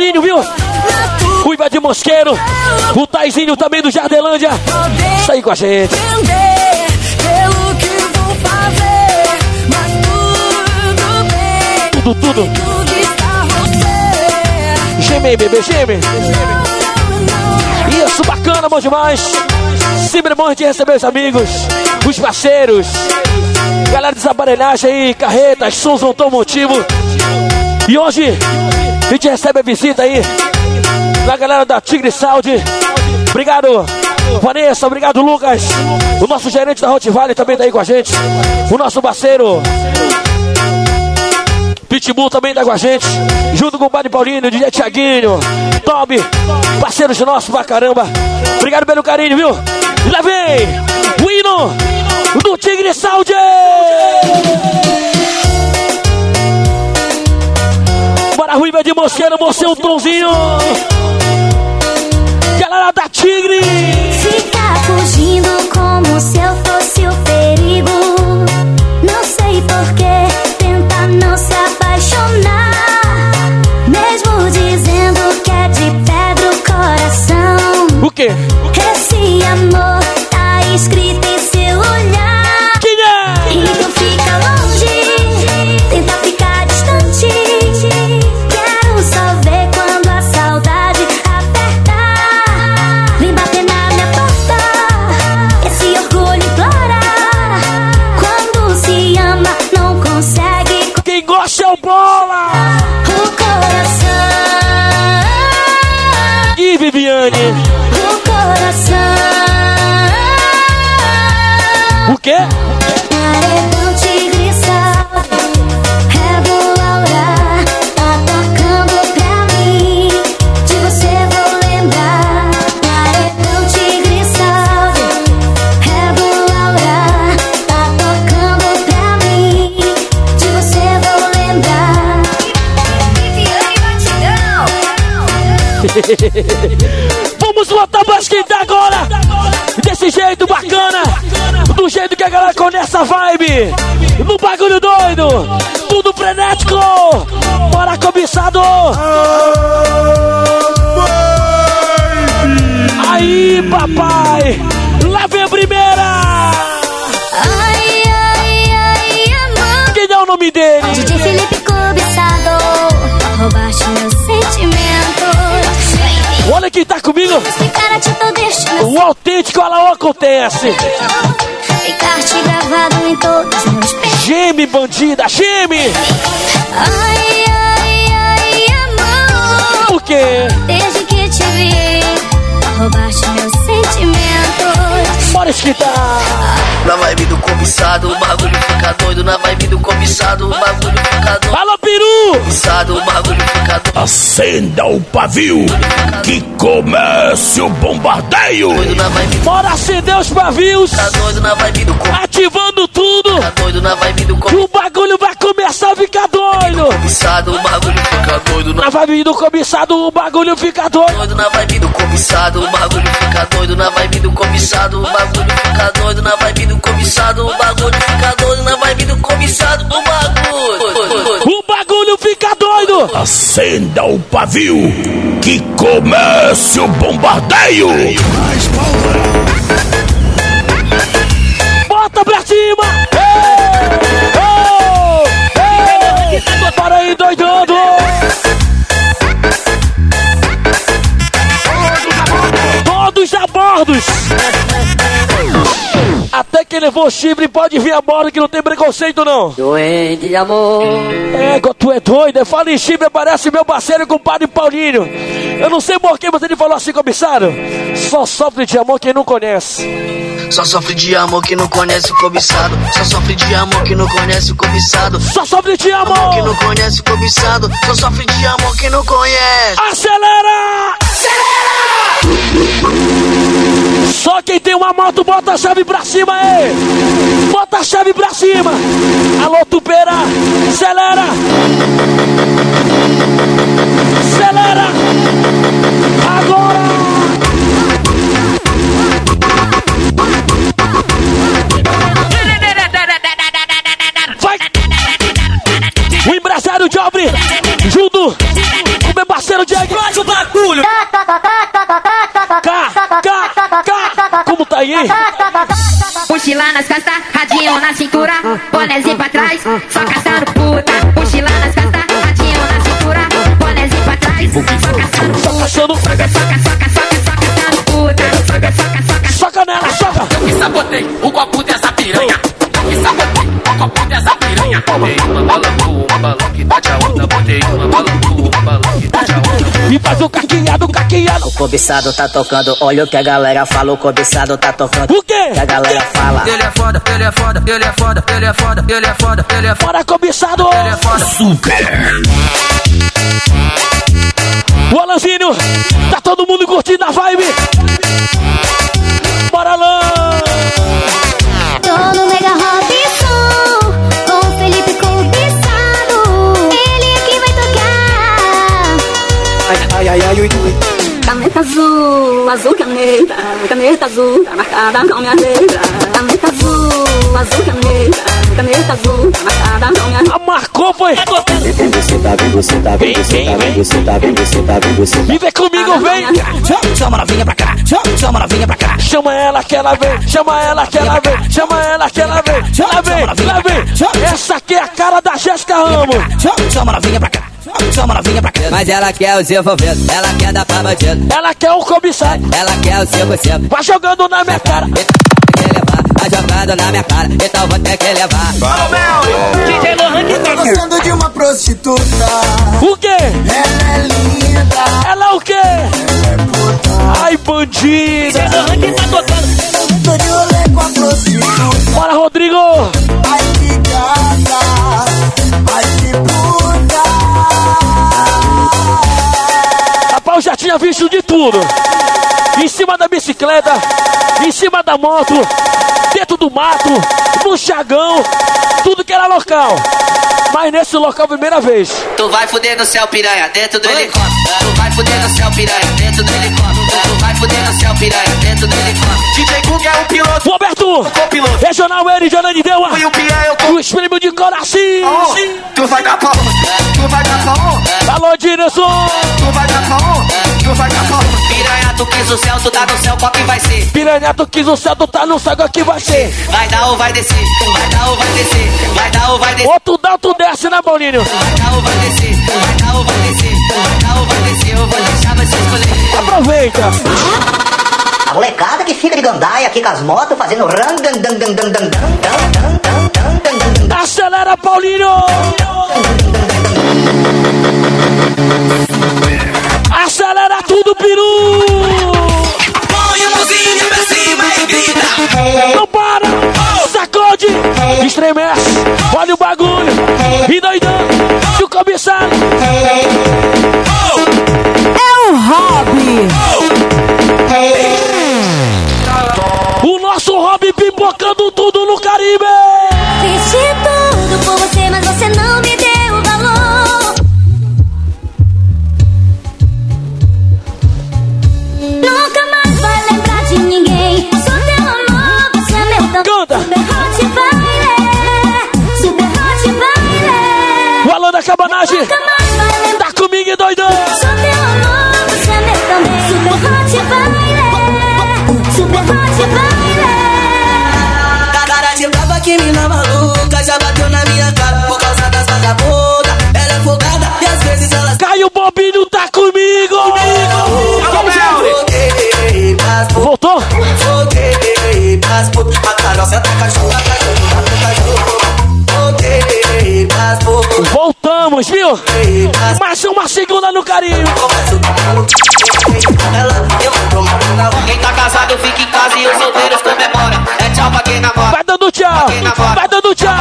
carinho, viu? Ruiva de Mosqueiro, o Taizinho também do Jardelândia. Isso aí com a gente. tudo Tudo, está. Geme bebê, geme. Isso, bacana, bom demais. Sempre bom de receber os amigos, os parceiros. Galera de aparelhagem aí, carretas, sons automotivo. E hoje a gente recebe a visita aí da galera da Tigre Saúde. Obrigado, Vanessa, obrigado, Lucas. O nosso gerente da Hot Valley também tá aí com a gente. O nosso parceiro Pitbull também tá com a gente. Junto com o Bari Paulinho, o DJ Tiaguinho, Toby, parceiros nossos pra caramba. Obrigado pelo carinho, viu? Lá vem o hino do Tigre Saúde! Bora, Ruiva de Mosqueiro, você um tonzinho. Galera da Tigre! Fica fugindo como se eu fosse o perigo. Não sei porquê, tenta não se apaixonar. Mesmo dizendo que é de pedra o coração. O quê? Quê? Paredão tigre salve, Laura, tá tocando pra mim. De você vou lembrar. Paredão tigre salve, Laura, tá tocando pra mim. De você vou lembrar. Vamos que a galera conhece a vibe! No bagulho doido! Tudo frenético! Bora cobiçado! Aí, papai! Lá vem a primeira! Ai, ai, ai, amor. Quem é o nome dele? DJ Felipe Cobiçado, roubaste. Olha quem tá comigo! Explicar a ti todo este meu O autêntico Alaô acontece! Ficar-te gravado em todos meus pés. Geme, bandida, geme! Ai, ai, ai, amor. Por quê? Desde que te vi, roubaste meus sentimentos. Bora esquitar! Na vibe do cobiçado, o bagulho fica doido. Na vibe do cobiçado, o bagulho fica doido. Alô, Acenda o pavio, que comece o bombardeio. Bora acender os pavios! Tá doido na vibe do cobiçado. Ativando tudo! Tá doido na vibe do E cobiçado. o bagulho vai começar a ficar doido! Cobiçado, o bagulho fica doido. Na vibe do cobiçado, o bagulho fica doido! doido na vibe do cobiçado, o bagulho fica doido na vibe do cobiçado, o bagulho fica doido na vibe do cobiçado, o bagulho fica doido na vibe do cobiçado, o bagulho. O bagulho fica doido! Acenda o pavio, Que comece o bombardeio! Bota pra cima! Ei! Ei! Ei! Para aí, Até que levou chifre pode vir a bordo que não tem preconceito não. Doente de amor. É, tu é doido. Fala em chifre, parece meu parceiro compadre Paulinho. Eu não sei por que, mas ele falou assim, comissário. Só sofre de amor quem não conhece. Só sofre de amor que não conhece o cobiçado. Só sofre de amor que não conhece o cobiçado. Só sofre de amor. amor que não conhece o cobiçado. Só sofre de amor que não conhece. Acelera! Acelera! Só quem tem uma moto bota a chave pra cima, aí. Bota a chave pra cima. Alô, tupeira. Acelera. Acelera. Agora. Vai! O empresário Jobre, junto com meu parceiro Diego. Faz o bagulho! Como tá aí? Mochila nas costas, radinho na cintura, bonézinho pra trás, só caçando puta. Mochila nas costas, radinho na cintura, bonézinho pra trás, só caçando Só caçando. Soca, soca, soca, soca, só caçando puta. Soca, soca, soca. Soca nela, soca. Eu que sabotei o copo dessa piranha. O cobiçado tá tocando, olha o que a galera fala, o cobiçado tá tocando. O quê? Que a galera fala. Ele é foda, ele é foda, ele é foda, ele é foda, ele é foda, ele é foda. Bora, cobiçado. Ele é foda. Super! O Alanzinho, tá todo mundo curtindo a vibe. Caneta azul, azul caneta, caneta azul, tá marcada com minha letra. Caneta azul, azul caneta, caneta azul, tá marcada com minha A marcou, foi. Vem, você tá, vem, você tá, vem, você tá, vem, você tá, vem, você tá, vem, você tá. E vem comigo, vem. Chama, chama novinha pra cá, chama, novinha pra cá. Chama ela que ela vem, chama ela que ela vem, chama ela que ela vem, ela vem, ela vem. Essa aqui é a cara da Jéssica Ramos. Chama, chama novinha pra cá. Pra. Mas ela quer os envolvidos, ela quer dar pra bandido. Ela quer o cobiçado, Ela quer o 5%. vai jogando na minha cara. Tem que levar, tá jogando na minha cara, então vou ter que levar. DJ Lohan que Tô gostando de uma prostituta. O quê? Ela é linda. Ela é o quê? Ai, bandida. DJ Lohan que tá tocando. Tô de rolê com a prostituta. Bora, Rodrigo. Ai, que gata. Ai, que puta. Tinha visto de tudo. Em cima da bicicleta, em cima da moto, dentro do mato, no chagão, tudo que era local. Mas nesse local, primeira vez. Tu vai fuder no céu, piranha, dentro do helicóptero. Tu vai fuder no céu, piranha, dentro do helicóptero. Tu vai fuder no céu, piranha, dentro do helicóptero. DJ Cook é o piloto, Roberto, copiloto. Regional Eri de E o Pia é o o esprêmio de coração. Tu vai dar pau, tu vai dar pau, Alô, direção. tu vai dar pau, tu vai dar pau. Piranha, tu quis o céu, tu tá no céu, qual que vai ser? Piranha, tu quis o céu, tu tá no céu, que vai ser. Vai dar ou vai descer? Vai dar ou vai descer? Vai dar ou vai descer? Outro dá, tu desce, né, Paulinho? Vai dar ou vai descer? Vai dar ou vai descer? Vai dar ou vai descer? Eu vou deixar você escolher. Aproveita. A molecada que fica de gandaia aqui com as motos fazendo ran dan dan dan dan dan dan dan dan dan dan dan dan Acelera, Paulinho. Estremece. Olha o bagulho. E doidão. E o cobiçado. Mais uma segunda no carinho. Quem tá casado fica em casa e os solteiros comemora. É tchau pra quem namora. Vai dando tchau! Vai dando tchau!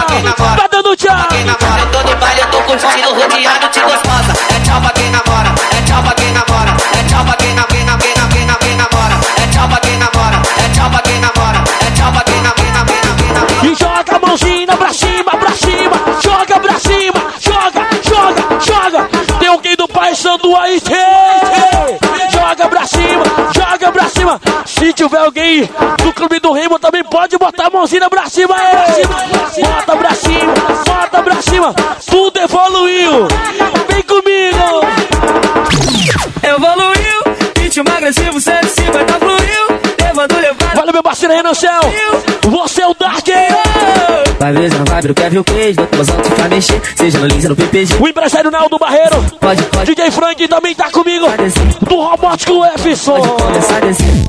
Vai dando tchau! Eu tô de baile, eu tô curtindo, rodeado de gostosa. Se tiver alguém do Clube do Remo também pode botar a mãozinha pra cima, aí. Bota pra cima, bota pra cima. Tudo evoluiu. Vem comigo. Evoluiu, ritmo agressivo, sempre se vai tá fluiu. Levando, levando. Valeu, meu parceiro Renan Céu. Ver, não vai ver o no tabuzão se faz mexer, seja no Lins ou no PPG. O empresário Naldo Barreiro. Pode, pode. DJ Frank também tá comigo. Do Robótico Efson.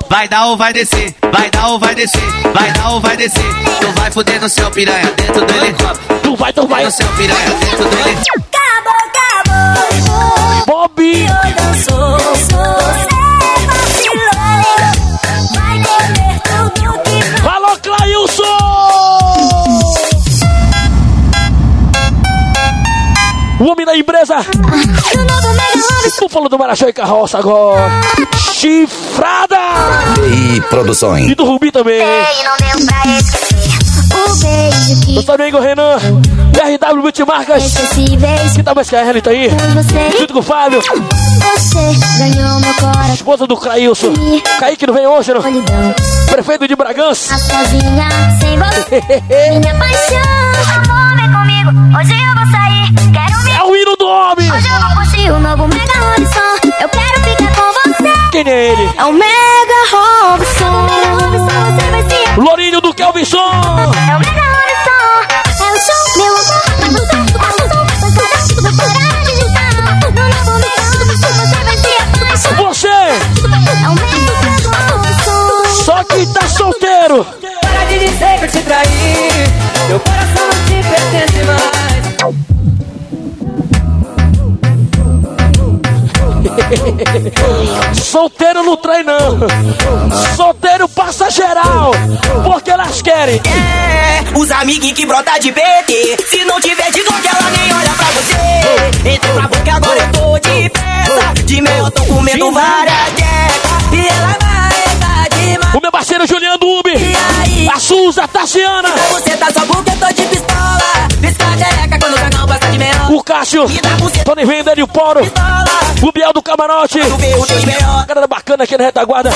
Vai dar ou vai descer, vai dar ou vai descer, vai dar ou vai descer. Tu vai fuder no seu piranha dentro do helicóptero. Tu vai, tu vai. No seu piranha dentro do helicóptero. Acabou, acabou. Bob. Eu dançou, Búfalo do Marajó e Carroça agora. Chifrada! TI Produções. E do Rubi também. E Meu amigo Renan. RW Multimarcas. Que tá mais que a tá aí? você Junto com o Fábio. Você ganhou meu coração Esposa do Clailson. Kaique não vem hoje, não? Prefeito de Bragança. sozinha, sem você Minha paixão Amor, vem comigo, hoje eu vou sair É o. Hoje eu vou curtir o novo Mega Robson Eu quero ficar com você Quem é ele? É o Mega Robson Você vai se Lourinho do Kelvinson. É o Mega Robson É o show, meu amor o som, o som No novo Mega Robson Você vai Você, É o Mega Robson só que tá solteiro. Para de dizer que eu te traí, meu coração não te pertence mais. Solteiro não trai não. Solteiro passa geral. Porque elas querem. É, os amiguinhos que brota de PT. Se não tiver de que ela nem olha pra você. Entra pra boca agora eu tô de peça. De mel eu tô comendo várias quecas. E ela vai tá demais. O meu parceiro Juliano Ubi. A Suza Tassiana. Você tá só porque eu tô de pistola. O Cássio. Tony Vender e o Poro. O Biel do Camarote. Cara bacana aqui na retaguarda.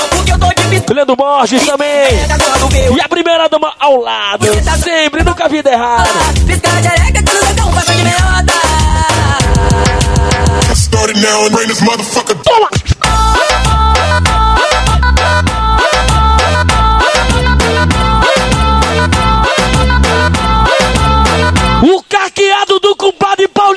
Leandro Borges também. E a primeira dama ao lado. Sempre, nunca vi errado. Pisca a xereca quando o dragão passa de melota. Started now and bring this motherfucker. Toma!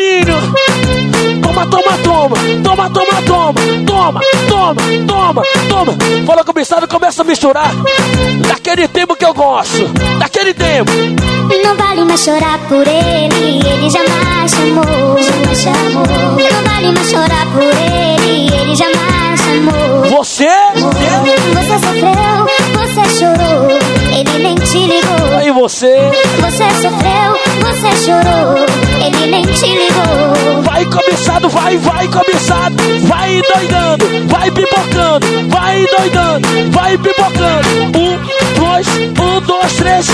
Paulinho. Toma, toma, toma. Toma, toma, toma. Toma, toma, toma, toma. Falou que o bichado começa a misturar. Daquele tempo que eu gosto. Daquele tempo. Não vale mais chorar por ele, ele jamais chamou, jamais chamou. Não vale mais chorar por ele, ele jamais chamou. Vai cobiçado, vai, vai cobiçado. Vai doidando, vai pipocando. Vai doidando, vai pipocando. Um, dois, um, dois, três.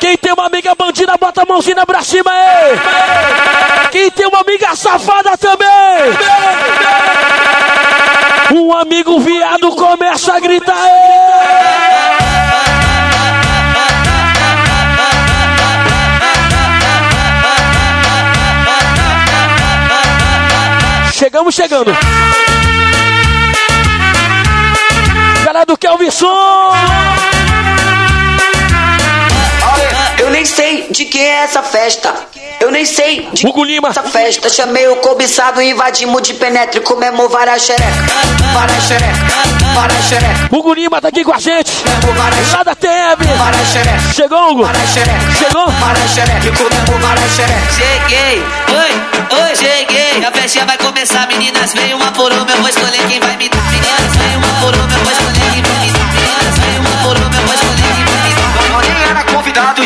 Quem tem uma amiga bandida, bota a mãozinha pra cima aí. Quem tem uma amiga safada também. Um amigo viado começa a gritar. Ei! Chegamos chegando. Galera do Kelvin Olha, eu nem sei de quem é essa festa. Eu nem sei de Hugo Lima. essa festa. Chamei o cobiçado, invadimos de penetre, comemos várias xereca. Várias xereca, várias xereca. Hugo Lima tá aqui com a gente. Lá da TM. Chegou, Hugo? Chegou? Várias xereca, e comemos várias xereca. Cheguei, oi, oi, cheguei. A festinha vai começar, meninas. Vem uma por uma, eu vou escolher quem vai me dar. Meninas, vem uma por uma, eu vou escolher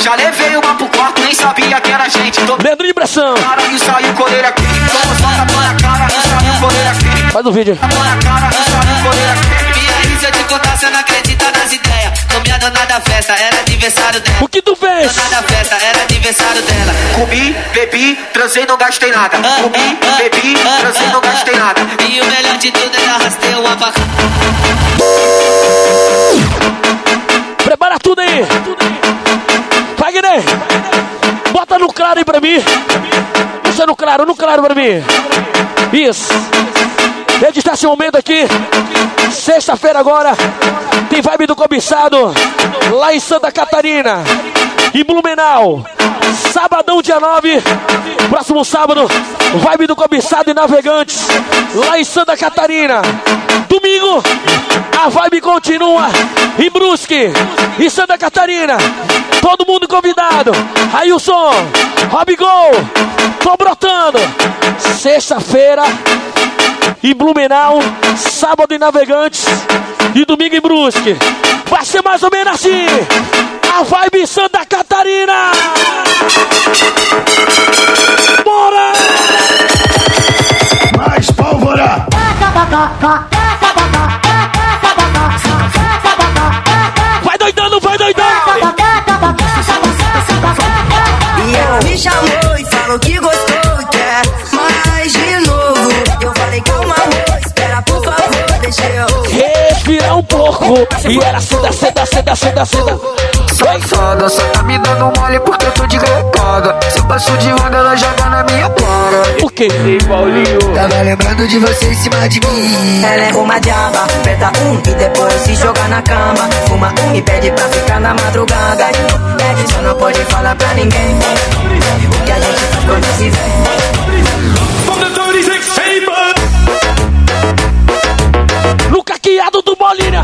já levei uma pro quarto, nem sabia que era gente. Tô Leandro de pressão. cara e saiu coleira aqui. Toma na cara e saiu coleira aqui. Faz o vídeo. Na cara e saiu coleira aqui. E aí, se eu te contar, você não acredita nas ideias. Comi a dona da festa, era aniversário dela. O que tu fez? Dona da festa, era aniversário dela. Comi, bebi, transei, não gastei nada. Comi, bebi, transei, não gastei nada. E o melhor de tudo, eu arrastei uma pra cá. Prepara tudo aí. Guiné. Bota no claro aí pra mim. Deixa no claro, no claro pra mim. Isso. Registrar esse momento aqui. Sexta-feira agora. Tem vibe do cobiçado. Lá em Santa Catarina. Em Blumenau. Sabadão, dia 9. Próximo sábado. Vibe do cobiçado e navegantes. Lá em Santa Catarina. Domingo. A vibe continua em Brusque, em Santa Catarina. Todo mundo convidado. Ailson, Robigol, tô brotando. Sexta-feira em Blumenau, sábado em Navegantes e domingo em Brusque. Vai ser mais ou menos assim. A vibe Santa Catarina. Bora! Mais pólvora! Vai doidando, vai doidando. E ela me chamou e falou que gostou e quer Pouco. E era seda, seda, seda, seda, seda. Safada, só tá me dando mole porque eu tô de repada. Se eu passo de onda, ela joga na minha cara. Por quê? Tava lembrando de você em cima de mim. Ela é uma diaba, aperta um e depois se joga na cama. Fuma um e pede pra ficar na madrugada. Pede, só não pode falar pra ninguém. O que a gente faz quando se vê. No caqueado do Bolinha.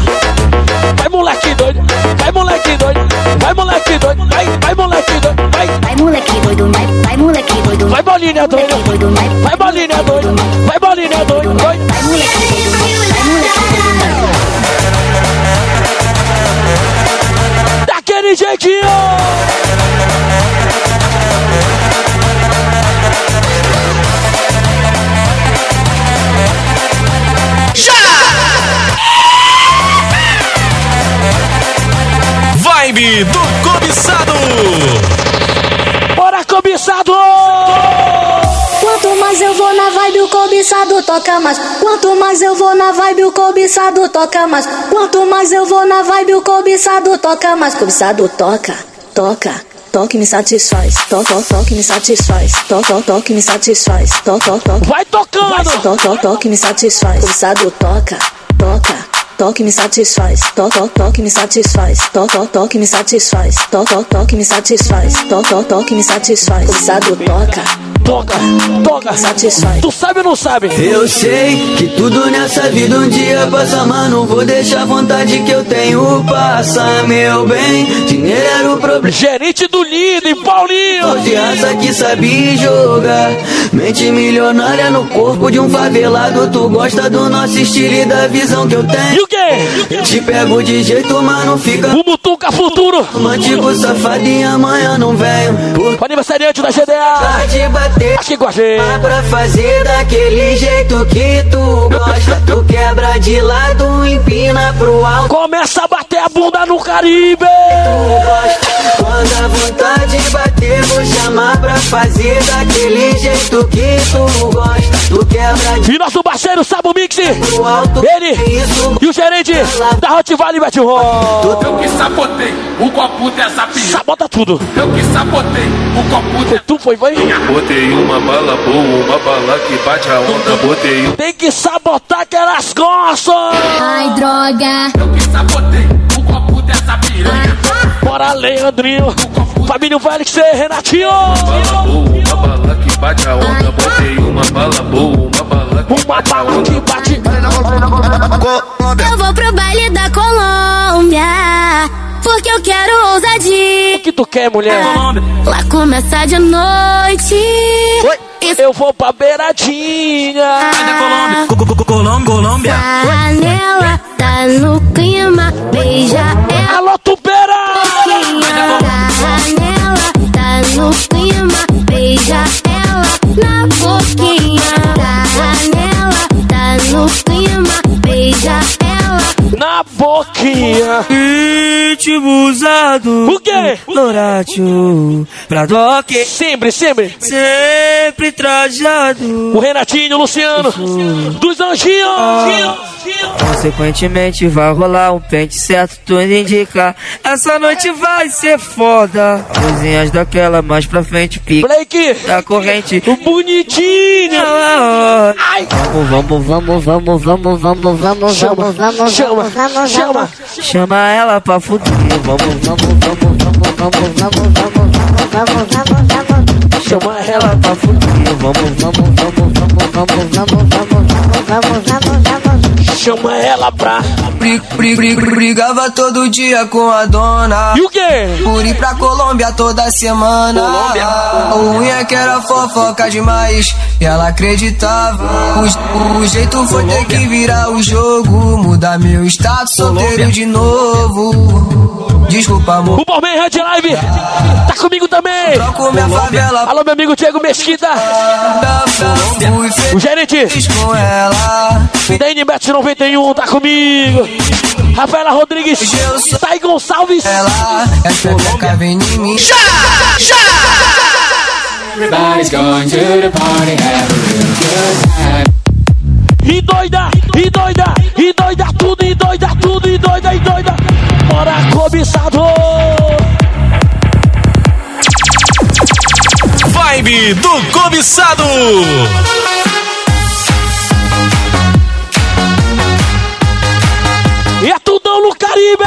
Vai moleque doido, vai moleque doido, vai moleque doido, vai, vai moleque doido, vai. Vai moleque doido, vai, vai moleque doido. Vai bolinha doido, vai bolinha doido, vai bolinha doido, vai. Vai moleque doido, vai moleque doido. Daquele jeitinho. Vibe do cobiçado. Bora cobiçado. Quanto mais eu vou na vibe, o cobiçado toca mais. Quanto mais eu vou na vibe, o cobiçado toca mais. Quanto mais eu vou na vibe, o cobiçado toca mais. Cobiçado toca, toca. Toque me satisfaz, toque, toque, toque me satisfaz, toque, toque, toque me satisfaz, toque, toque, toque. Vai tocando. Toque, toque me satisfaz. Cobiçado toca, toca. Toque me satisfaz, toque, toque, toque me satisfaz, toque, toque, toque me satisfaz, toque, toque, toque me satisfaz, toque, toque, toque me satisfaz. Cobiçado toca, toca, toca. Satisfaz. Tu sabe ou não sabe? Eu sei que tudo nessa vida um dia passa, mas não vou deixar a vontade que eu tenho passar, meu bem. Dinheiro era o problema. Gerente do líder, Paulinho. Raça que sabe jogar. Mente milionária no corpo de um favelado. Tu gosta do nosso estilo e da visão que eu tenho. Quê? Eu te pego de jeito, mas não fica. O Mutuca Futuro. Romântico, safado e amanhã não venho. O aniversariante da GDA. Te bater. Aqui com a gente. Pra fazer daquele jeito que tu gosta. Tu quebra de lado, empina pro alto. Começa a bater a bunda no Caribe. Quando a vontade bater, vou chamar pra fazer daquele jeito que tu gosta. Tu quebra de E nosso parceiro Sabo Mix. alto. Ele e o gerente da Hot Valley Bete Roll. Eu que sabotei o copo dessa piranha. Sabota tudo. Eu que sabotei o copo dessa Tu foi, foi? Botei uma bala boa, uma bala que bate a onda. Botei. Tem que sabotar aquelas costas. Ai, droga. Eu que sabotei o copo dessa piranha. Bora, Leandrinho. Fabinho Félix e Renatinho. Bala boa, uma bala que bate a onda. Botei uma bala boa, uma bala que bate a onda. Que bate. Eu vou pro baile da Colômbia. Porque eu quero ousadia. O que tu quer, mulher? Lá começa de noite. Eu vou pra beiradinha. Colômbia. Panela tá no clima. Beija ela. Alô, tubeira! Panela tá no clima. Beija ela na boquinha. Panela tá no clima. Beija ela. Na boquinha. Ritmo usado. O quê? Loratio. Pra doc. Sempre, sempre. Sempre trajado. O Renatinho, o Luciano. Dos anjinhos. Consequentemente vai rolar um pente certo, tudo indica. Essa noite vai ser foda. Coisinhas daquela mais pra frente, pica. Blake. Da corrente. Bonitinho. Ai. Vamos, vamos, vamos, vamos, vamos, vamos, vamos, vamos, chama, vamos, chama. vamos. Chama ela pra fuder. Vamos, vamos, vamos, vamos, vamos, vamos, vamos, vamos, vamos, vamos. Chama ela pra fuder. Vamos, vamos, vamos, vamos, vamos, vamos, vamos, vamos, vamos, vamos. Chama ela pra. Bri- bri- bri- Brigava todo dia com a dona. E o quê? Por ir pra Colômbia toda semana. O ruim é que era fofoca demais. E ela acreditava. O, o jeito foi ter que virar o jogo. Mudar meu status solteiro de novo. Desculpa, amor. O Balmain Red Live. Tá comigo também. Troco minha favela. Alô, meu amigo Diego Mesquita. O gerente. Da NBet 91 tá comigo. Rafaela Rodrigues. Sai Gonçalves. Ela é em mim. Everybody's going to the party, have a real good time. E doida, e doida, e doida tudo, e doida tudo, e doida, e doida. Bora, cobiçado. Vibe do cobiçado. E é tudão no Caribe.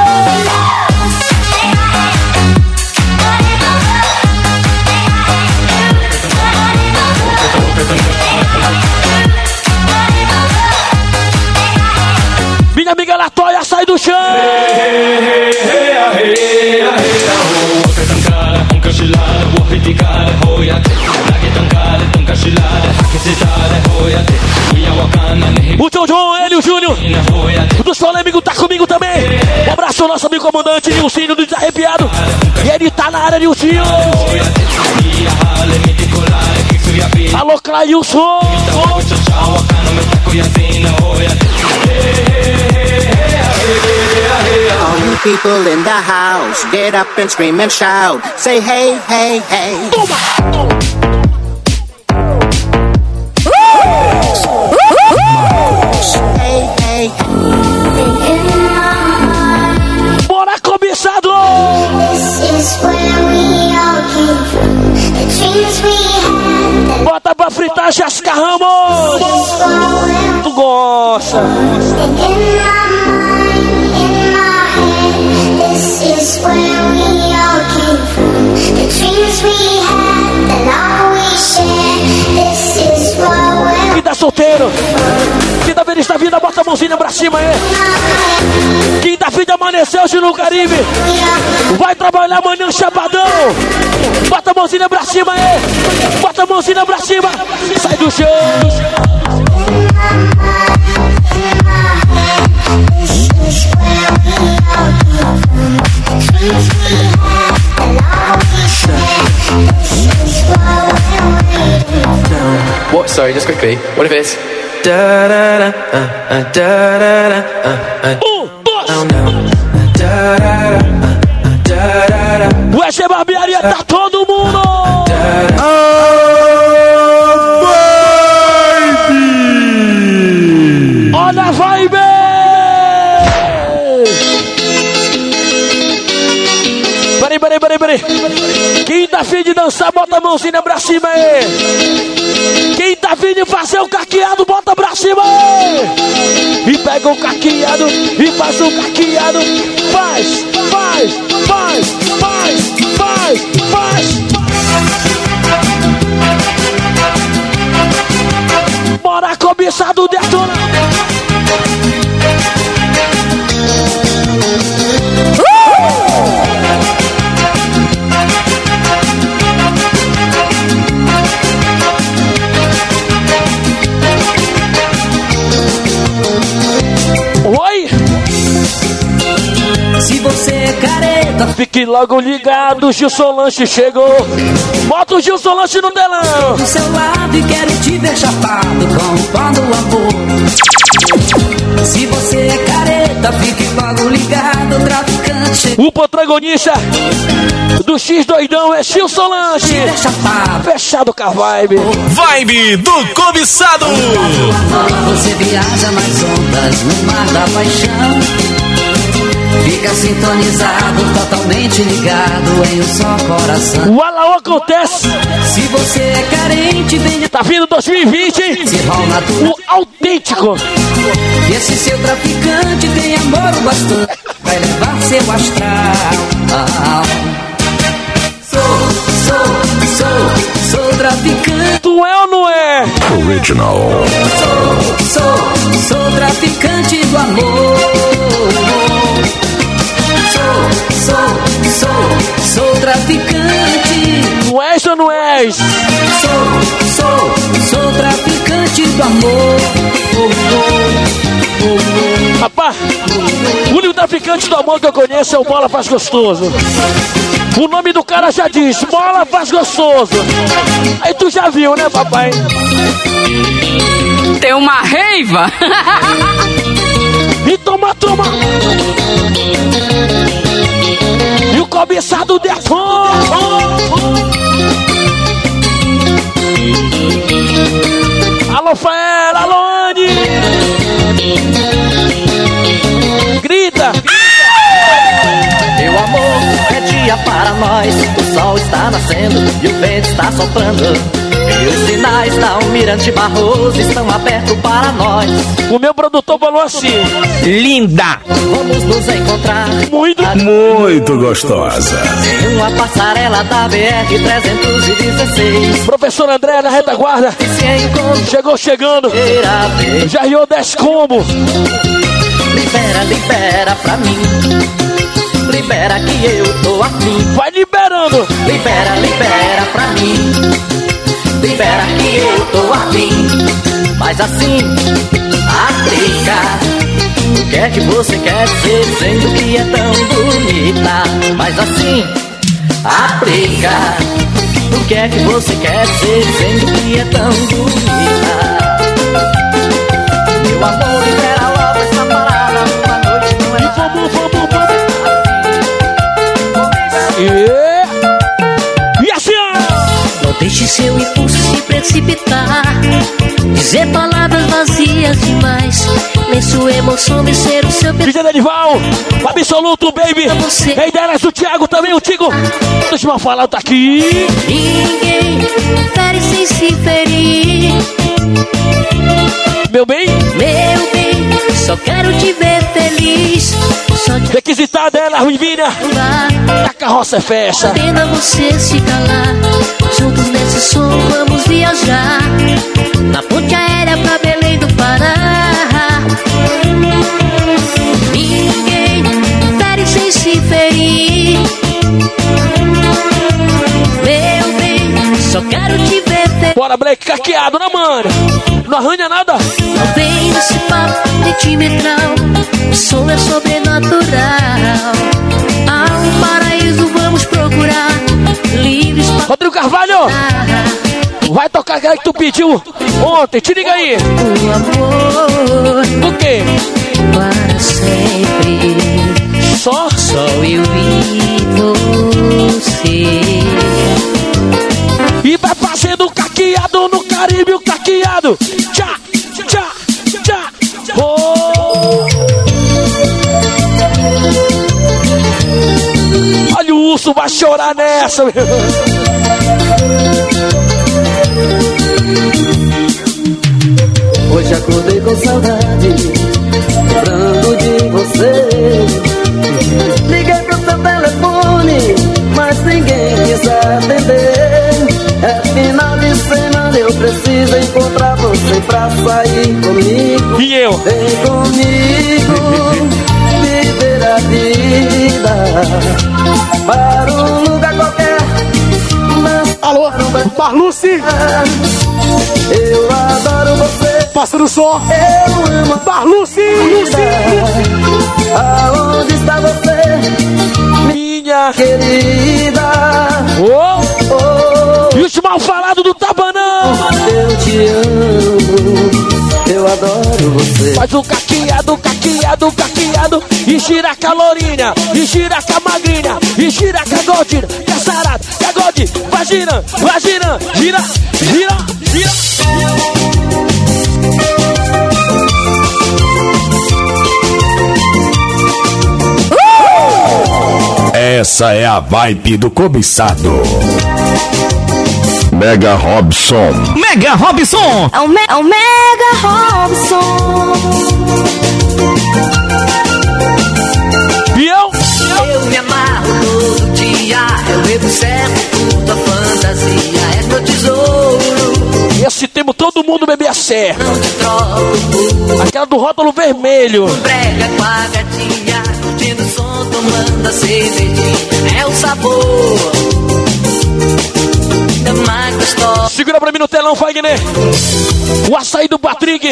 Minha amiga Latoya, sai do chão tikare João, Lääkitön kaadetun O Hakisitaare hoiat Então, Júnior, tá comigo também. Um abraço ao nosso amigo comandante Nilcinho do Desarrepiado. E ele tá na área, Nilcinho. Alô, Clailson. Alô, All you people in the house, get up and scream and shout. Say hey, hey, hey. Hey, hey, Bora, cobiçado. Bota pra fritar, Jéssica Ramos. Tu gosta. Quem tá solteiro? Quem tá feliz da vida, bota a mãozinha pra cima aí. Quem tá fim de amanhecer hoje no Caribe, vai trabalhar amanhã chapadão. Bota a mãozinha pra cima aí. Bota a mãozinha pra cima. Sai do chão. What? Sorry, just quickly. What if it's Da da da, uh, uh, da da da, uh, uh, down, down. Da da da, uh, uh, da da da. Barbearia tá todo mundo. Bota a mãozinha pra cima aí. Quem tá de fazer o caqueado, bota pra cima aí. E pega o caqueado e faz o caqueado. Faz, faz, faz, faz, faz, faz. Fique logo ligado, Gilson Lanche chegou. Bota o Gilson Lanche no telão. do seu lado e quero te ver chapado com o amor. Se você é careta, fique logo ligado, traficante. O protagonista do X doidão é Gilson Lanche. Fechado com a vibe. Vibe do cobiçado. Você viaja nas ondas no mar da paixão. Fica sintonizado, totalmente ligado em um só coração. O Alaô acontece. Se você é carente, venha. Tá vindo 2020, hein? Se rola O autêntico. E esse seu traficante tem amor o bastante Vai levar seu astral Sou, sou, sou, sou traficante Tu é ou não é? Original. Sou, sou, sou traficante do amor Sou, sou, sou, traficante Tu és ou não és? Sou, sou, sou traficante do amor Rapaz, o único traficante do amor que eu conheço é o Bola Faz Gostoso. O nome do cara já diz, Bola Faz Gostoso. Aí tu já viu, né, papai? Tem uma reiva. E toma, toma. Cobiçado detona. Alô, alô, Andy. Grita. Meu amor, é dia para nós. O sol está nascendo e o vento está soprando. E os sinais da Almirante Barroso estão abertos para nós. O meu produtor falou assim: Linda! Vamos nos encontrar. Muito, muito gostosa. Em uma passarela da BR-316. Professor André na retaguarda. Chegou chegando. Já riu 10 combo. Libera, libera pra mim. Libera que eu tô afim. Vai liberando. Libera, libera pra mim. Libera que eu tô afim. Mas assim, aplica. O que é que você quer dizer dizendo que é tão bonita? Mas assim, aplica. O que é que você quer dizer dizendo que é tão bonita? Meu amor, libera logo essa parada. Uma noite não é Vamos, vamos, vamos. E... Não deixe seu impulso se precipitar. Dizer palavras vazias demais. Nem sua emoção vencer o seu DJ Denival, o absoluto, baby. Rei delas, o Thiago também, o Tigo. Deixa eu falar, tá aqui. Ninguém fere sem se ferir. Meu bem, Meu bem, só quero te ver feliz. Só te requisitada ela, Ruivinha. ajudar. A carroça é festa. Pena você se calar. Juntos nesse som vamos viajar. Na ponte aérea pra Belém do Pará. Ninguém fere sem se ferir. Meu bem, só quero te ver. Bora, Black, caqueado, né, mano? Não arranha nada. Nesse papo. O som é sobrenatural. Há um paraíso, vamos procurar. Livres para Rodrigo Carvalho, vai tocar aquela que tu pediu ontem. Te liga aí. o amor. O quê? Para sempre. Só? Só eu e você. E vai fazendo caqueado no Caribe, o caqueado. Tchá, tchá, tchá. Oh. Olha o urso vai chorar nessa, meu. Hoje acordei com saudade, lembrando de você. Liguei pro seu telefone, mas ninguém quis atender. Preciso encontrar você pra sair comigo. E eu? Vem comigo, viver a vida. Para um lugar qualquer. Alô, Barluci. Eu adoro você. Passando o som. Eu amo Barluci. Aonde está você? Minha querida. Oh. E os mal falados do Tabanão. Eu te amo. Eu adoro você. Faz o caqueado, caqueado, caqueado. E gira a calorinha, e gira a magrinha, e gira a godina. Caçarada, cagode, vai girando, vai girando, gira, gira, gira. Essa é a vibe do cobiçado. Mega Robson. Mega Robson! É o, me é o Mega Robson. E eu? Eu me amarro todo dia, eu bebo certo tua fantasia, és meu tesouro. Esse tempo todo mundo bebia certo. Não te troco, Aquela do rótulo vermelho. brega com a gatinha, curtindo o som, tomando a cervejinha, é o sabor. Segura pra mim no telão, Fagner. O açaí do Patrick.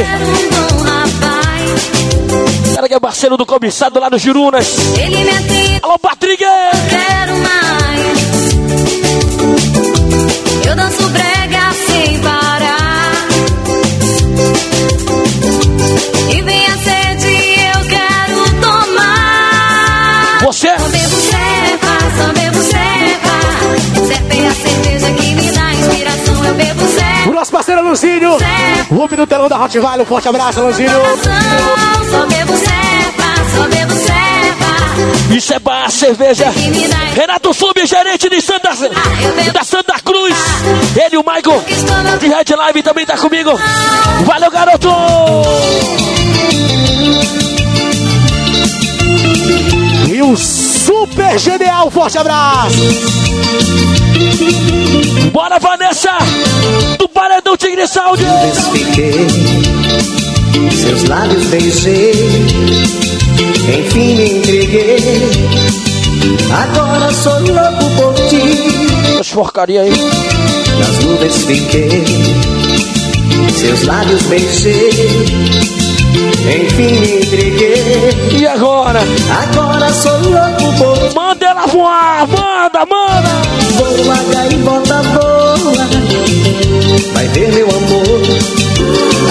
Cara que é parceiro do cobiçado lá no Jurunas. Alô, Patrick! Quero mais. Luzinho. Rubi do telão da Hot Valley. Um forte abraço, Luzinho. Só bebo serva, só bebo serva. Isso é bar, cerveja. Renato Sub, gerente de Santa, da Santa Cruz. Ele e o Michael de Red Live também tá comigo. Valeu, garoto! E o Super Genial. Forte abraço. Bora, Vanessa! Paredão Tigre Saúde! Fiquei, seus lábios beijei, enfim me entreguei. Agora sou louco por ti. As porcaria aí. Nas nuvens fiquei, seus lábios beijei, enfim me entreguei. E agora? Agora sou louco por. Manda ela voar! Manda, manda! Voa, gaivota, voa. Vai ver meu amor,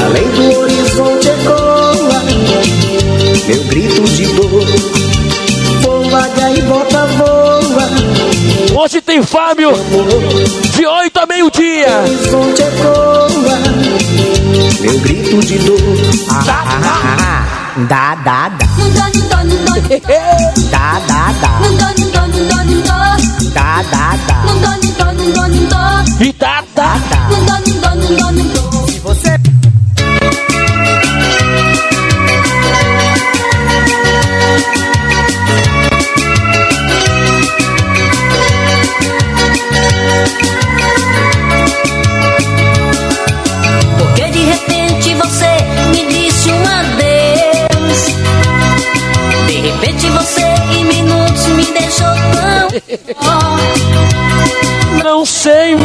além do horizonte ecoa meu grito de dor. Voa, gaivota, voa. Hoje tem Fábio, de 8 a meio-dia. Horizonte ecoa meu grito de dor. Dá, dá, dá. Dá, Dá, dá, dá. Dá, dá, dá. E tá, tá. Se você Não sei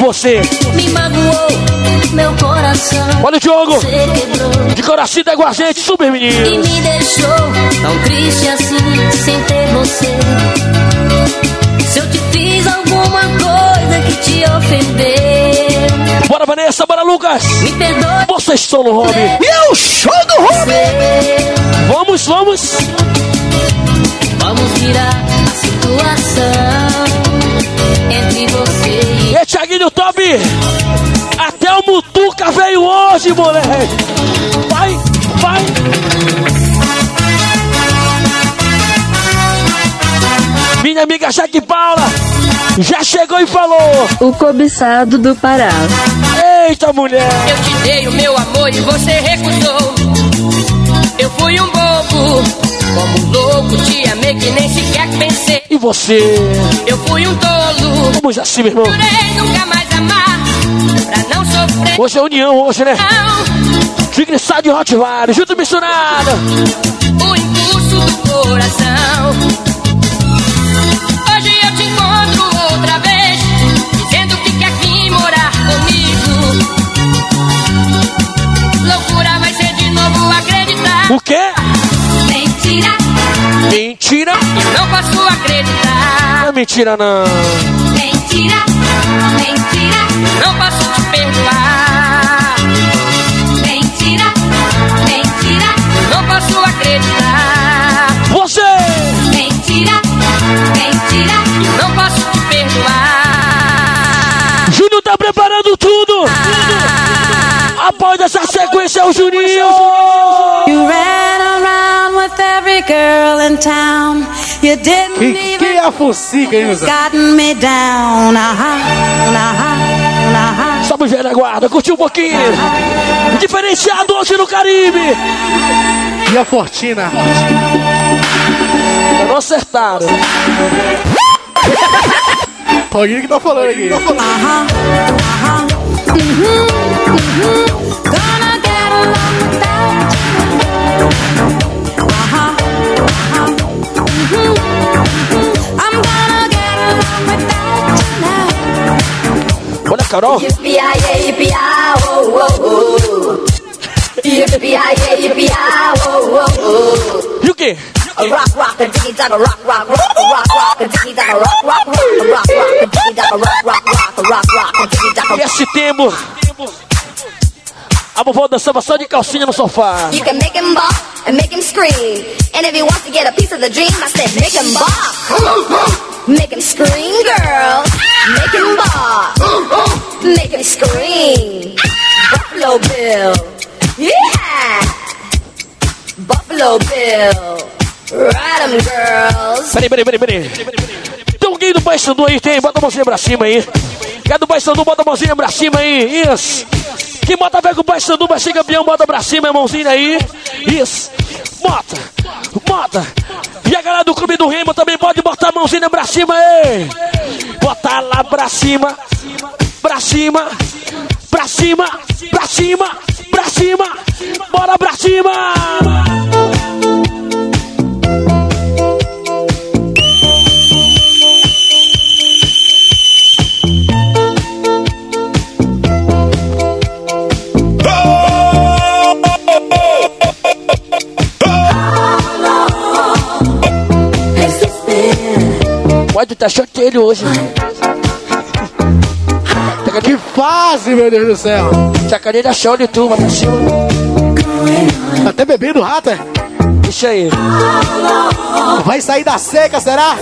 Você. Me magoou meu coração. Olha o Diogo. De coração tá com a gente, super e menino. me deixou tão triste assim, sem ter você. Se eu te fiz alguma coisa que te ofendeu, Bora, Vanessa, bora, Lucas. me perdoe. Vocês estão no hobby. E é o show do hobby. Vamos, vamos. Vamos virar situação entre você e E Thiaguinho Top. Até o Mutuca veio hoje, moleque. Vai, vai. Minha amiga Jaque Paula já chegou e falou. O cobiçado do Pará. Eita, mulher. Eu te dei o meu amor e você recusou. Eu fui um bobo. Como louco, te amei que nem sequer pensei. E você? Eu fui um tolo. Vamos assim, meu irmão. Jurei nunca mais amar. Pra não sofrer. Hoje é união, hoje, né? Tigre sai de Rottweiler, junto misturado. O impulso do coração. Hoje eu te encontro outra vez. Dizendo que quer vir morar comigo. Loucura vai ser de novo acreditar. O quê? Mentira. Mentira? Eu não posso acreditar. Não é mentira, não. Mentira. Mentira. Não posso te perdoar. Mentira. Mentira. Não posso acreditar. Você! Mentira. Mentira. Não posso te perdoar. Júnior tá preparando tudo! Após essa sequência, é o Juninho! Even quem é a Fossica, hein, aha. Salve, velha guarda, curtiu um pouquinho? Diferenciado hoje no Caribe! E a Fortina? Não acertaram. Alguém que tá falando aqui. Aha, aha. Mhm, mhm. Oh. E o quê? Rock, rock, diggy dog, rock, rock, rock, rock, rock, diggy dog, rock, rock, rock, rock, rock, diggy dog, rock, rock, rock, rock, rock, diggy dog, esse tempo. A vovó dançava só de calcinha no sofá. You can make him bop and make him scream. And if he wants to get a piece of the dream, I said, make him bop. Make him scream, girl. Make him bop. Make him scream. Buffalo Bill. Yeah. Buffalo Bill. Ride 'em, girls. Peraí, peraí, peraí, peraí. Alguém do Paysandu aí? Tem? Bota a mãozinha pra cima aí. Quer do Paysandu? Bota a mãozinha pra cima aí. Isso. Quem bota pega o Paysandu, vai ser campeão, bota pra cima a mãozinha aí. Isso. Bota. Bota. E a galera do Clube do Remo também pode botar a mãozinha pra cima aí. Botar lá pra cima. Pra cima. Pra cima. Pra cima. Pra cima. Bora pra cima. Pode estar choteiro hoje. Que fase, meu Deus do céu. Sacaneira show de turma, pra cima. Tá até bebendo rato, é? Deixa aí. Vai sair da seca, será?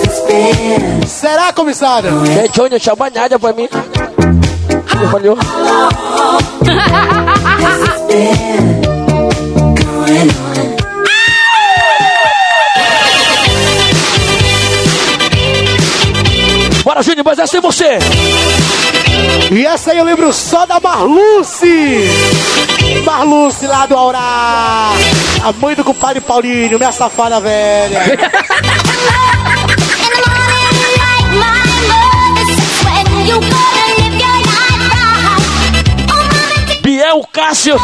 Será, comissário? É Johnny, chama nada pra mim. Ele Bora, Júnior, mas essa é você. E essa aí eu lembro só da Marluce. Marluce lá do Aurá. A mãe do compadre Paulinho, minha safada velha. Biel Cássio.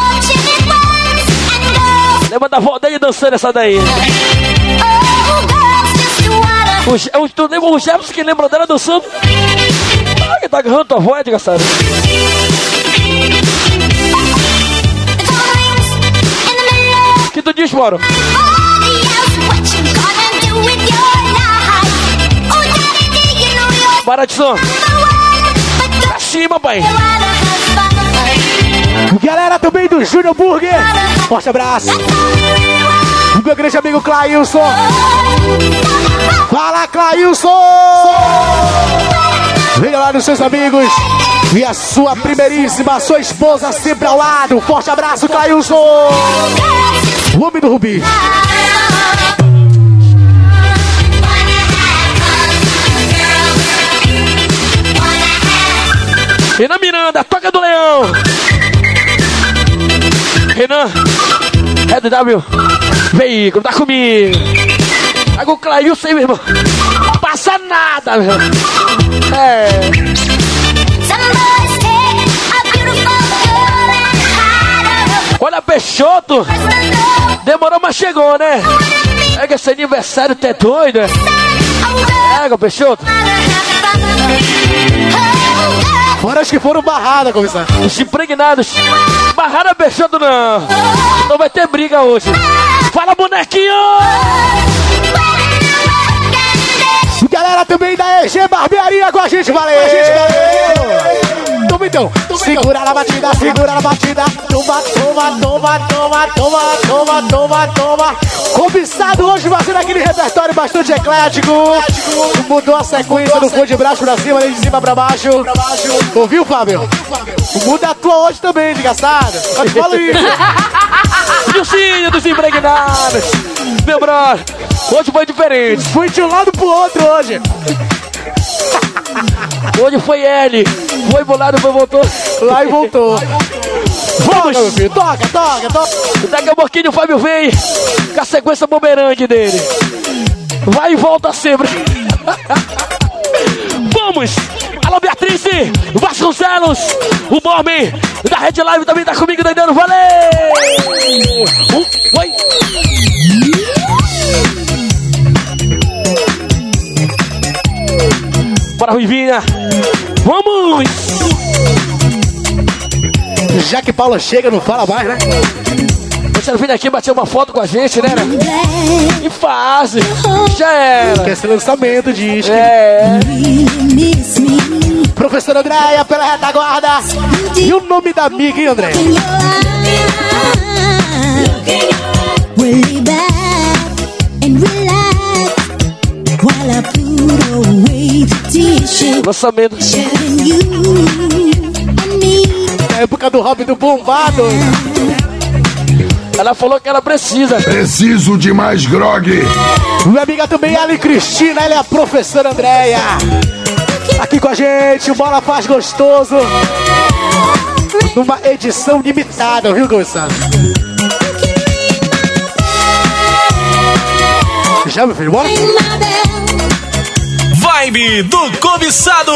Lembra da avó dele dançando essa daí? O, Je- o, tu o Jefferson que lembra dela dançando? Ah, que tá agarrando tua voz, desgraçado. Que tu diz, Moro? Para de som. Pra cima, pai. Galera também do Júnior Burger. Forte abraço meu grande amigo Clailson. Fala, Clailson! Vem lá nos seus amigos. E a sua primeiríssima, sua esposa sempre ao lado. Forte abraço, Clailson! O do Rubi. Renan Miranda, toca do leão! Renan! JW. Veículo, tá comigo. Tá com o Clailson aí, meu irmão. Passa nada, meu. É. Olha, Peixoto. Demorou, mas chegou, né? Pega esse aniversário, tu é doido, né? Pega, Peixoto. Fora as que foram barradas, comissário. Os impregnados. Barrada Peixoto não. Então vai ter briga hoje. Fala, bonequinho! Galera também da EG Barbearia com a gente, valeu! Toma então, segura na batida, segura na batida. Toma, toma, toma, toma, toma, toma, toma, toma. Cobiçado hoje fazendo aquele repertório bastante eclético. Mudou a sequência, não foi de braço pra cima, nem de cima pra baixo. Ouviu, Fábio? Muda a tua hoje também, desgraçado. Mas fala aí. Dilcinho dos impregnados. Meu brother, hoje foi diferente. Fui de um lado pro outro hoje. Hoje foi ele. Foi pro lado, foi voltou. Lá e voltou. Vamos! filho. Toca, toca, toca. Daqui a pouquinho o Fábio vem com a sequência bumerangue dele. Vai e volta sempre. Vamos! Alô, Beatriz! Vasconcelos! O Borme da Red Live também tá comigo, doidando. Valeu! Uh, oi! Bora, Ruivinha! Vamos! Já que Paula chega, não fala mais, né? Você não vir aqui bater uma foto com a gente, né? né? E fase! Já era! Que esse lançamento diz. É! Professora Andréia pela retaguarda. E o nome da amiga, hein, André? Way back and relax while I Lançamento. Sharing you and me. Na época do Hobby do Bombado. Ela falou que ela precisa. Preciso de mais grog. Minha amiga também, Ali Cristina, ela é a professora Andréia. Aqui com a gente, o Bola Faz Gostoso. Numa edição limitada, viu, Gonçalo? Já, meu filho, bora? Vibe do cobiçado.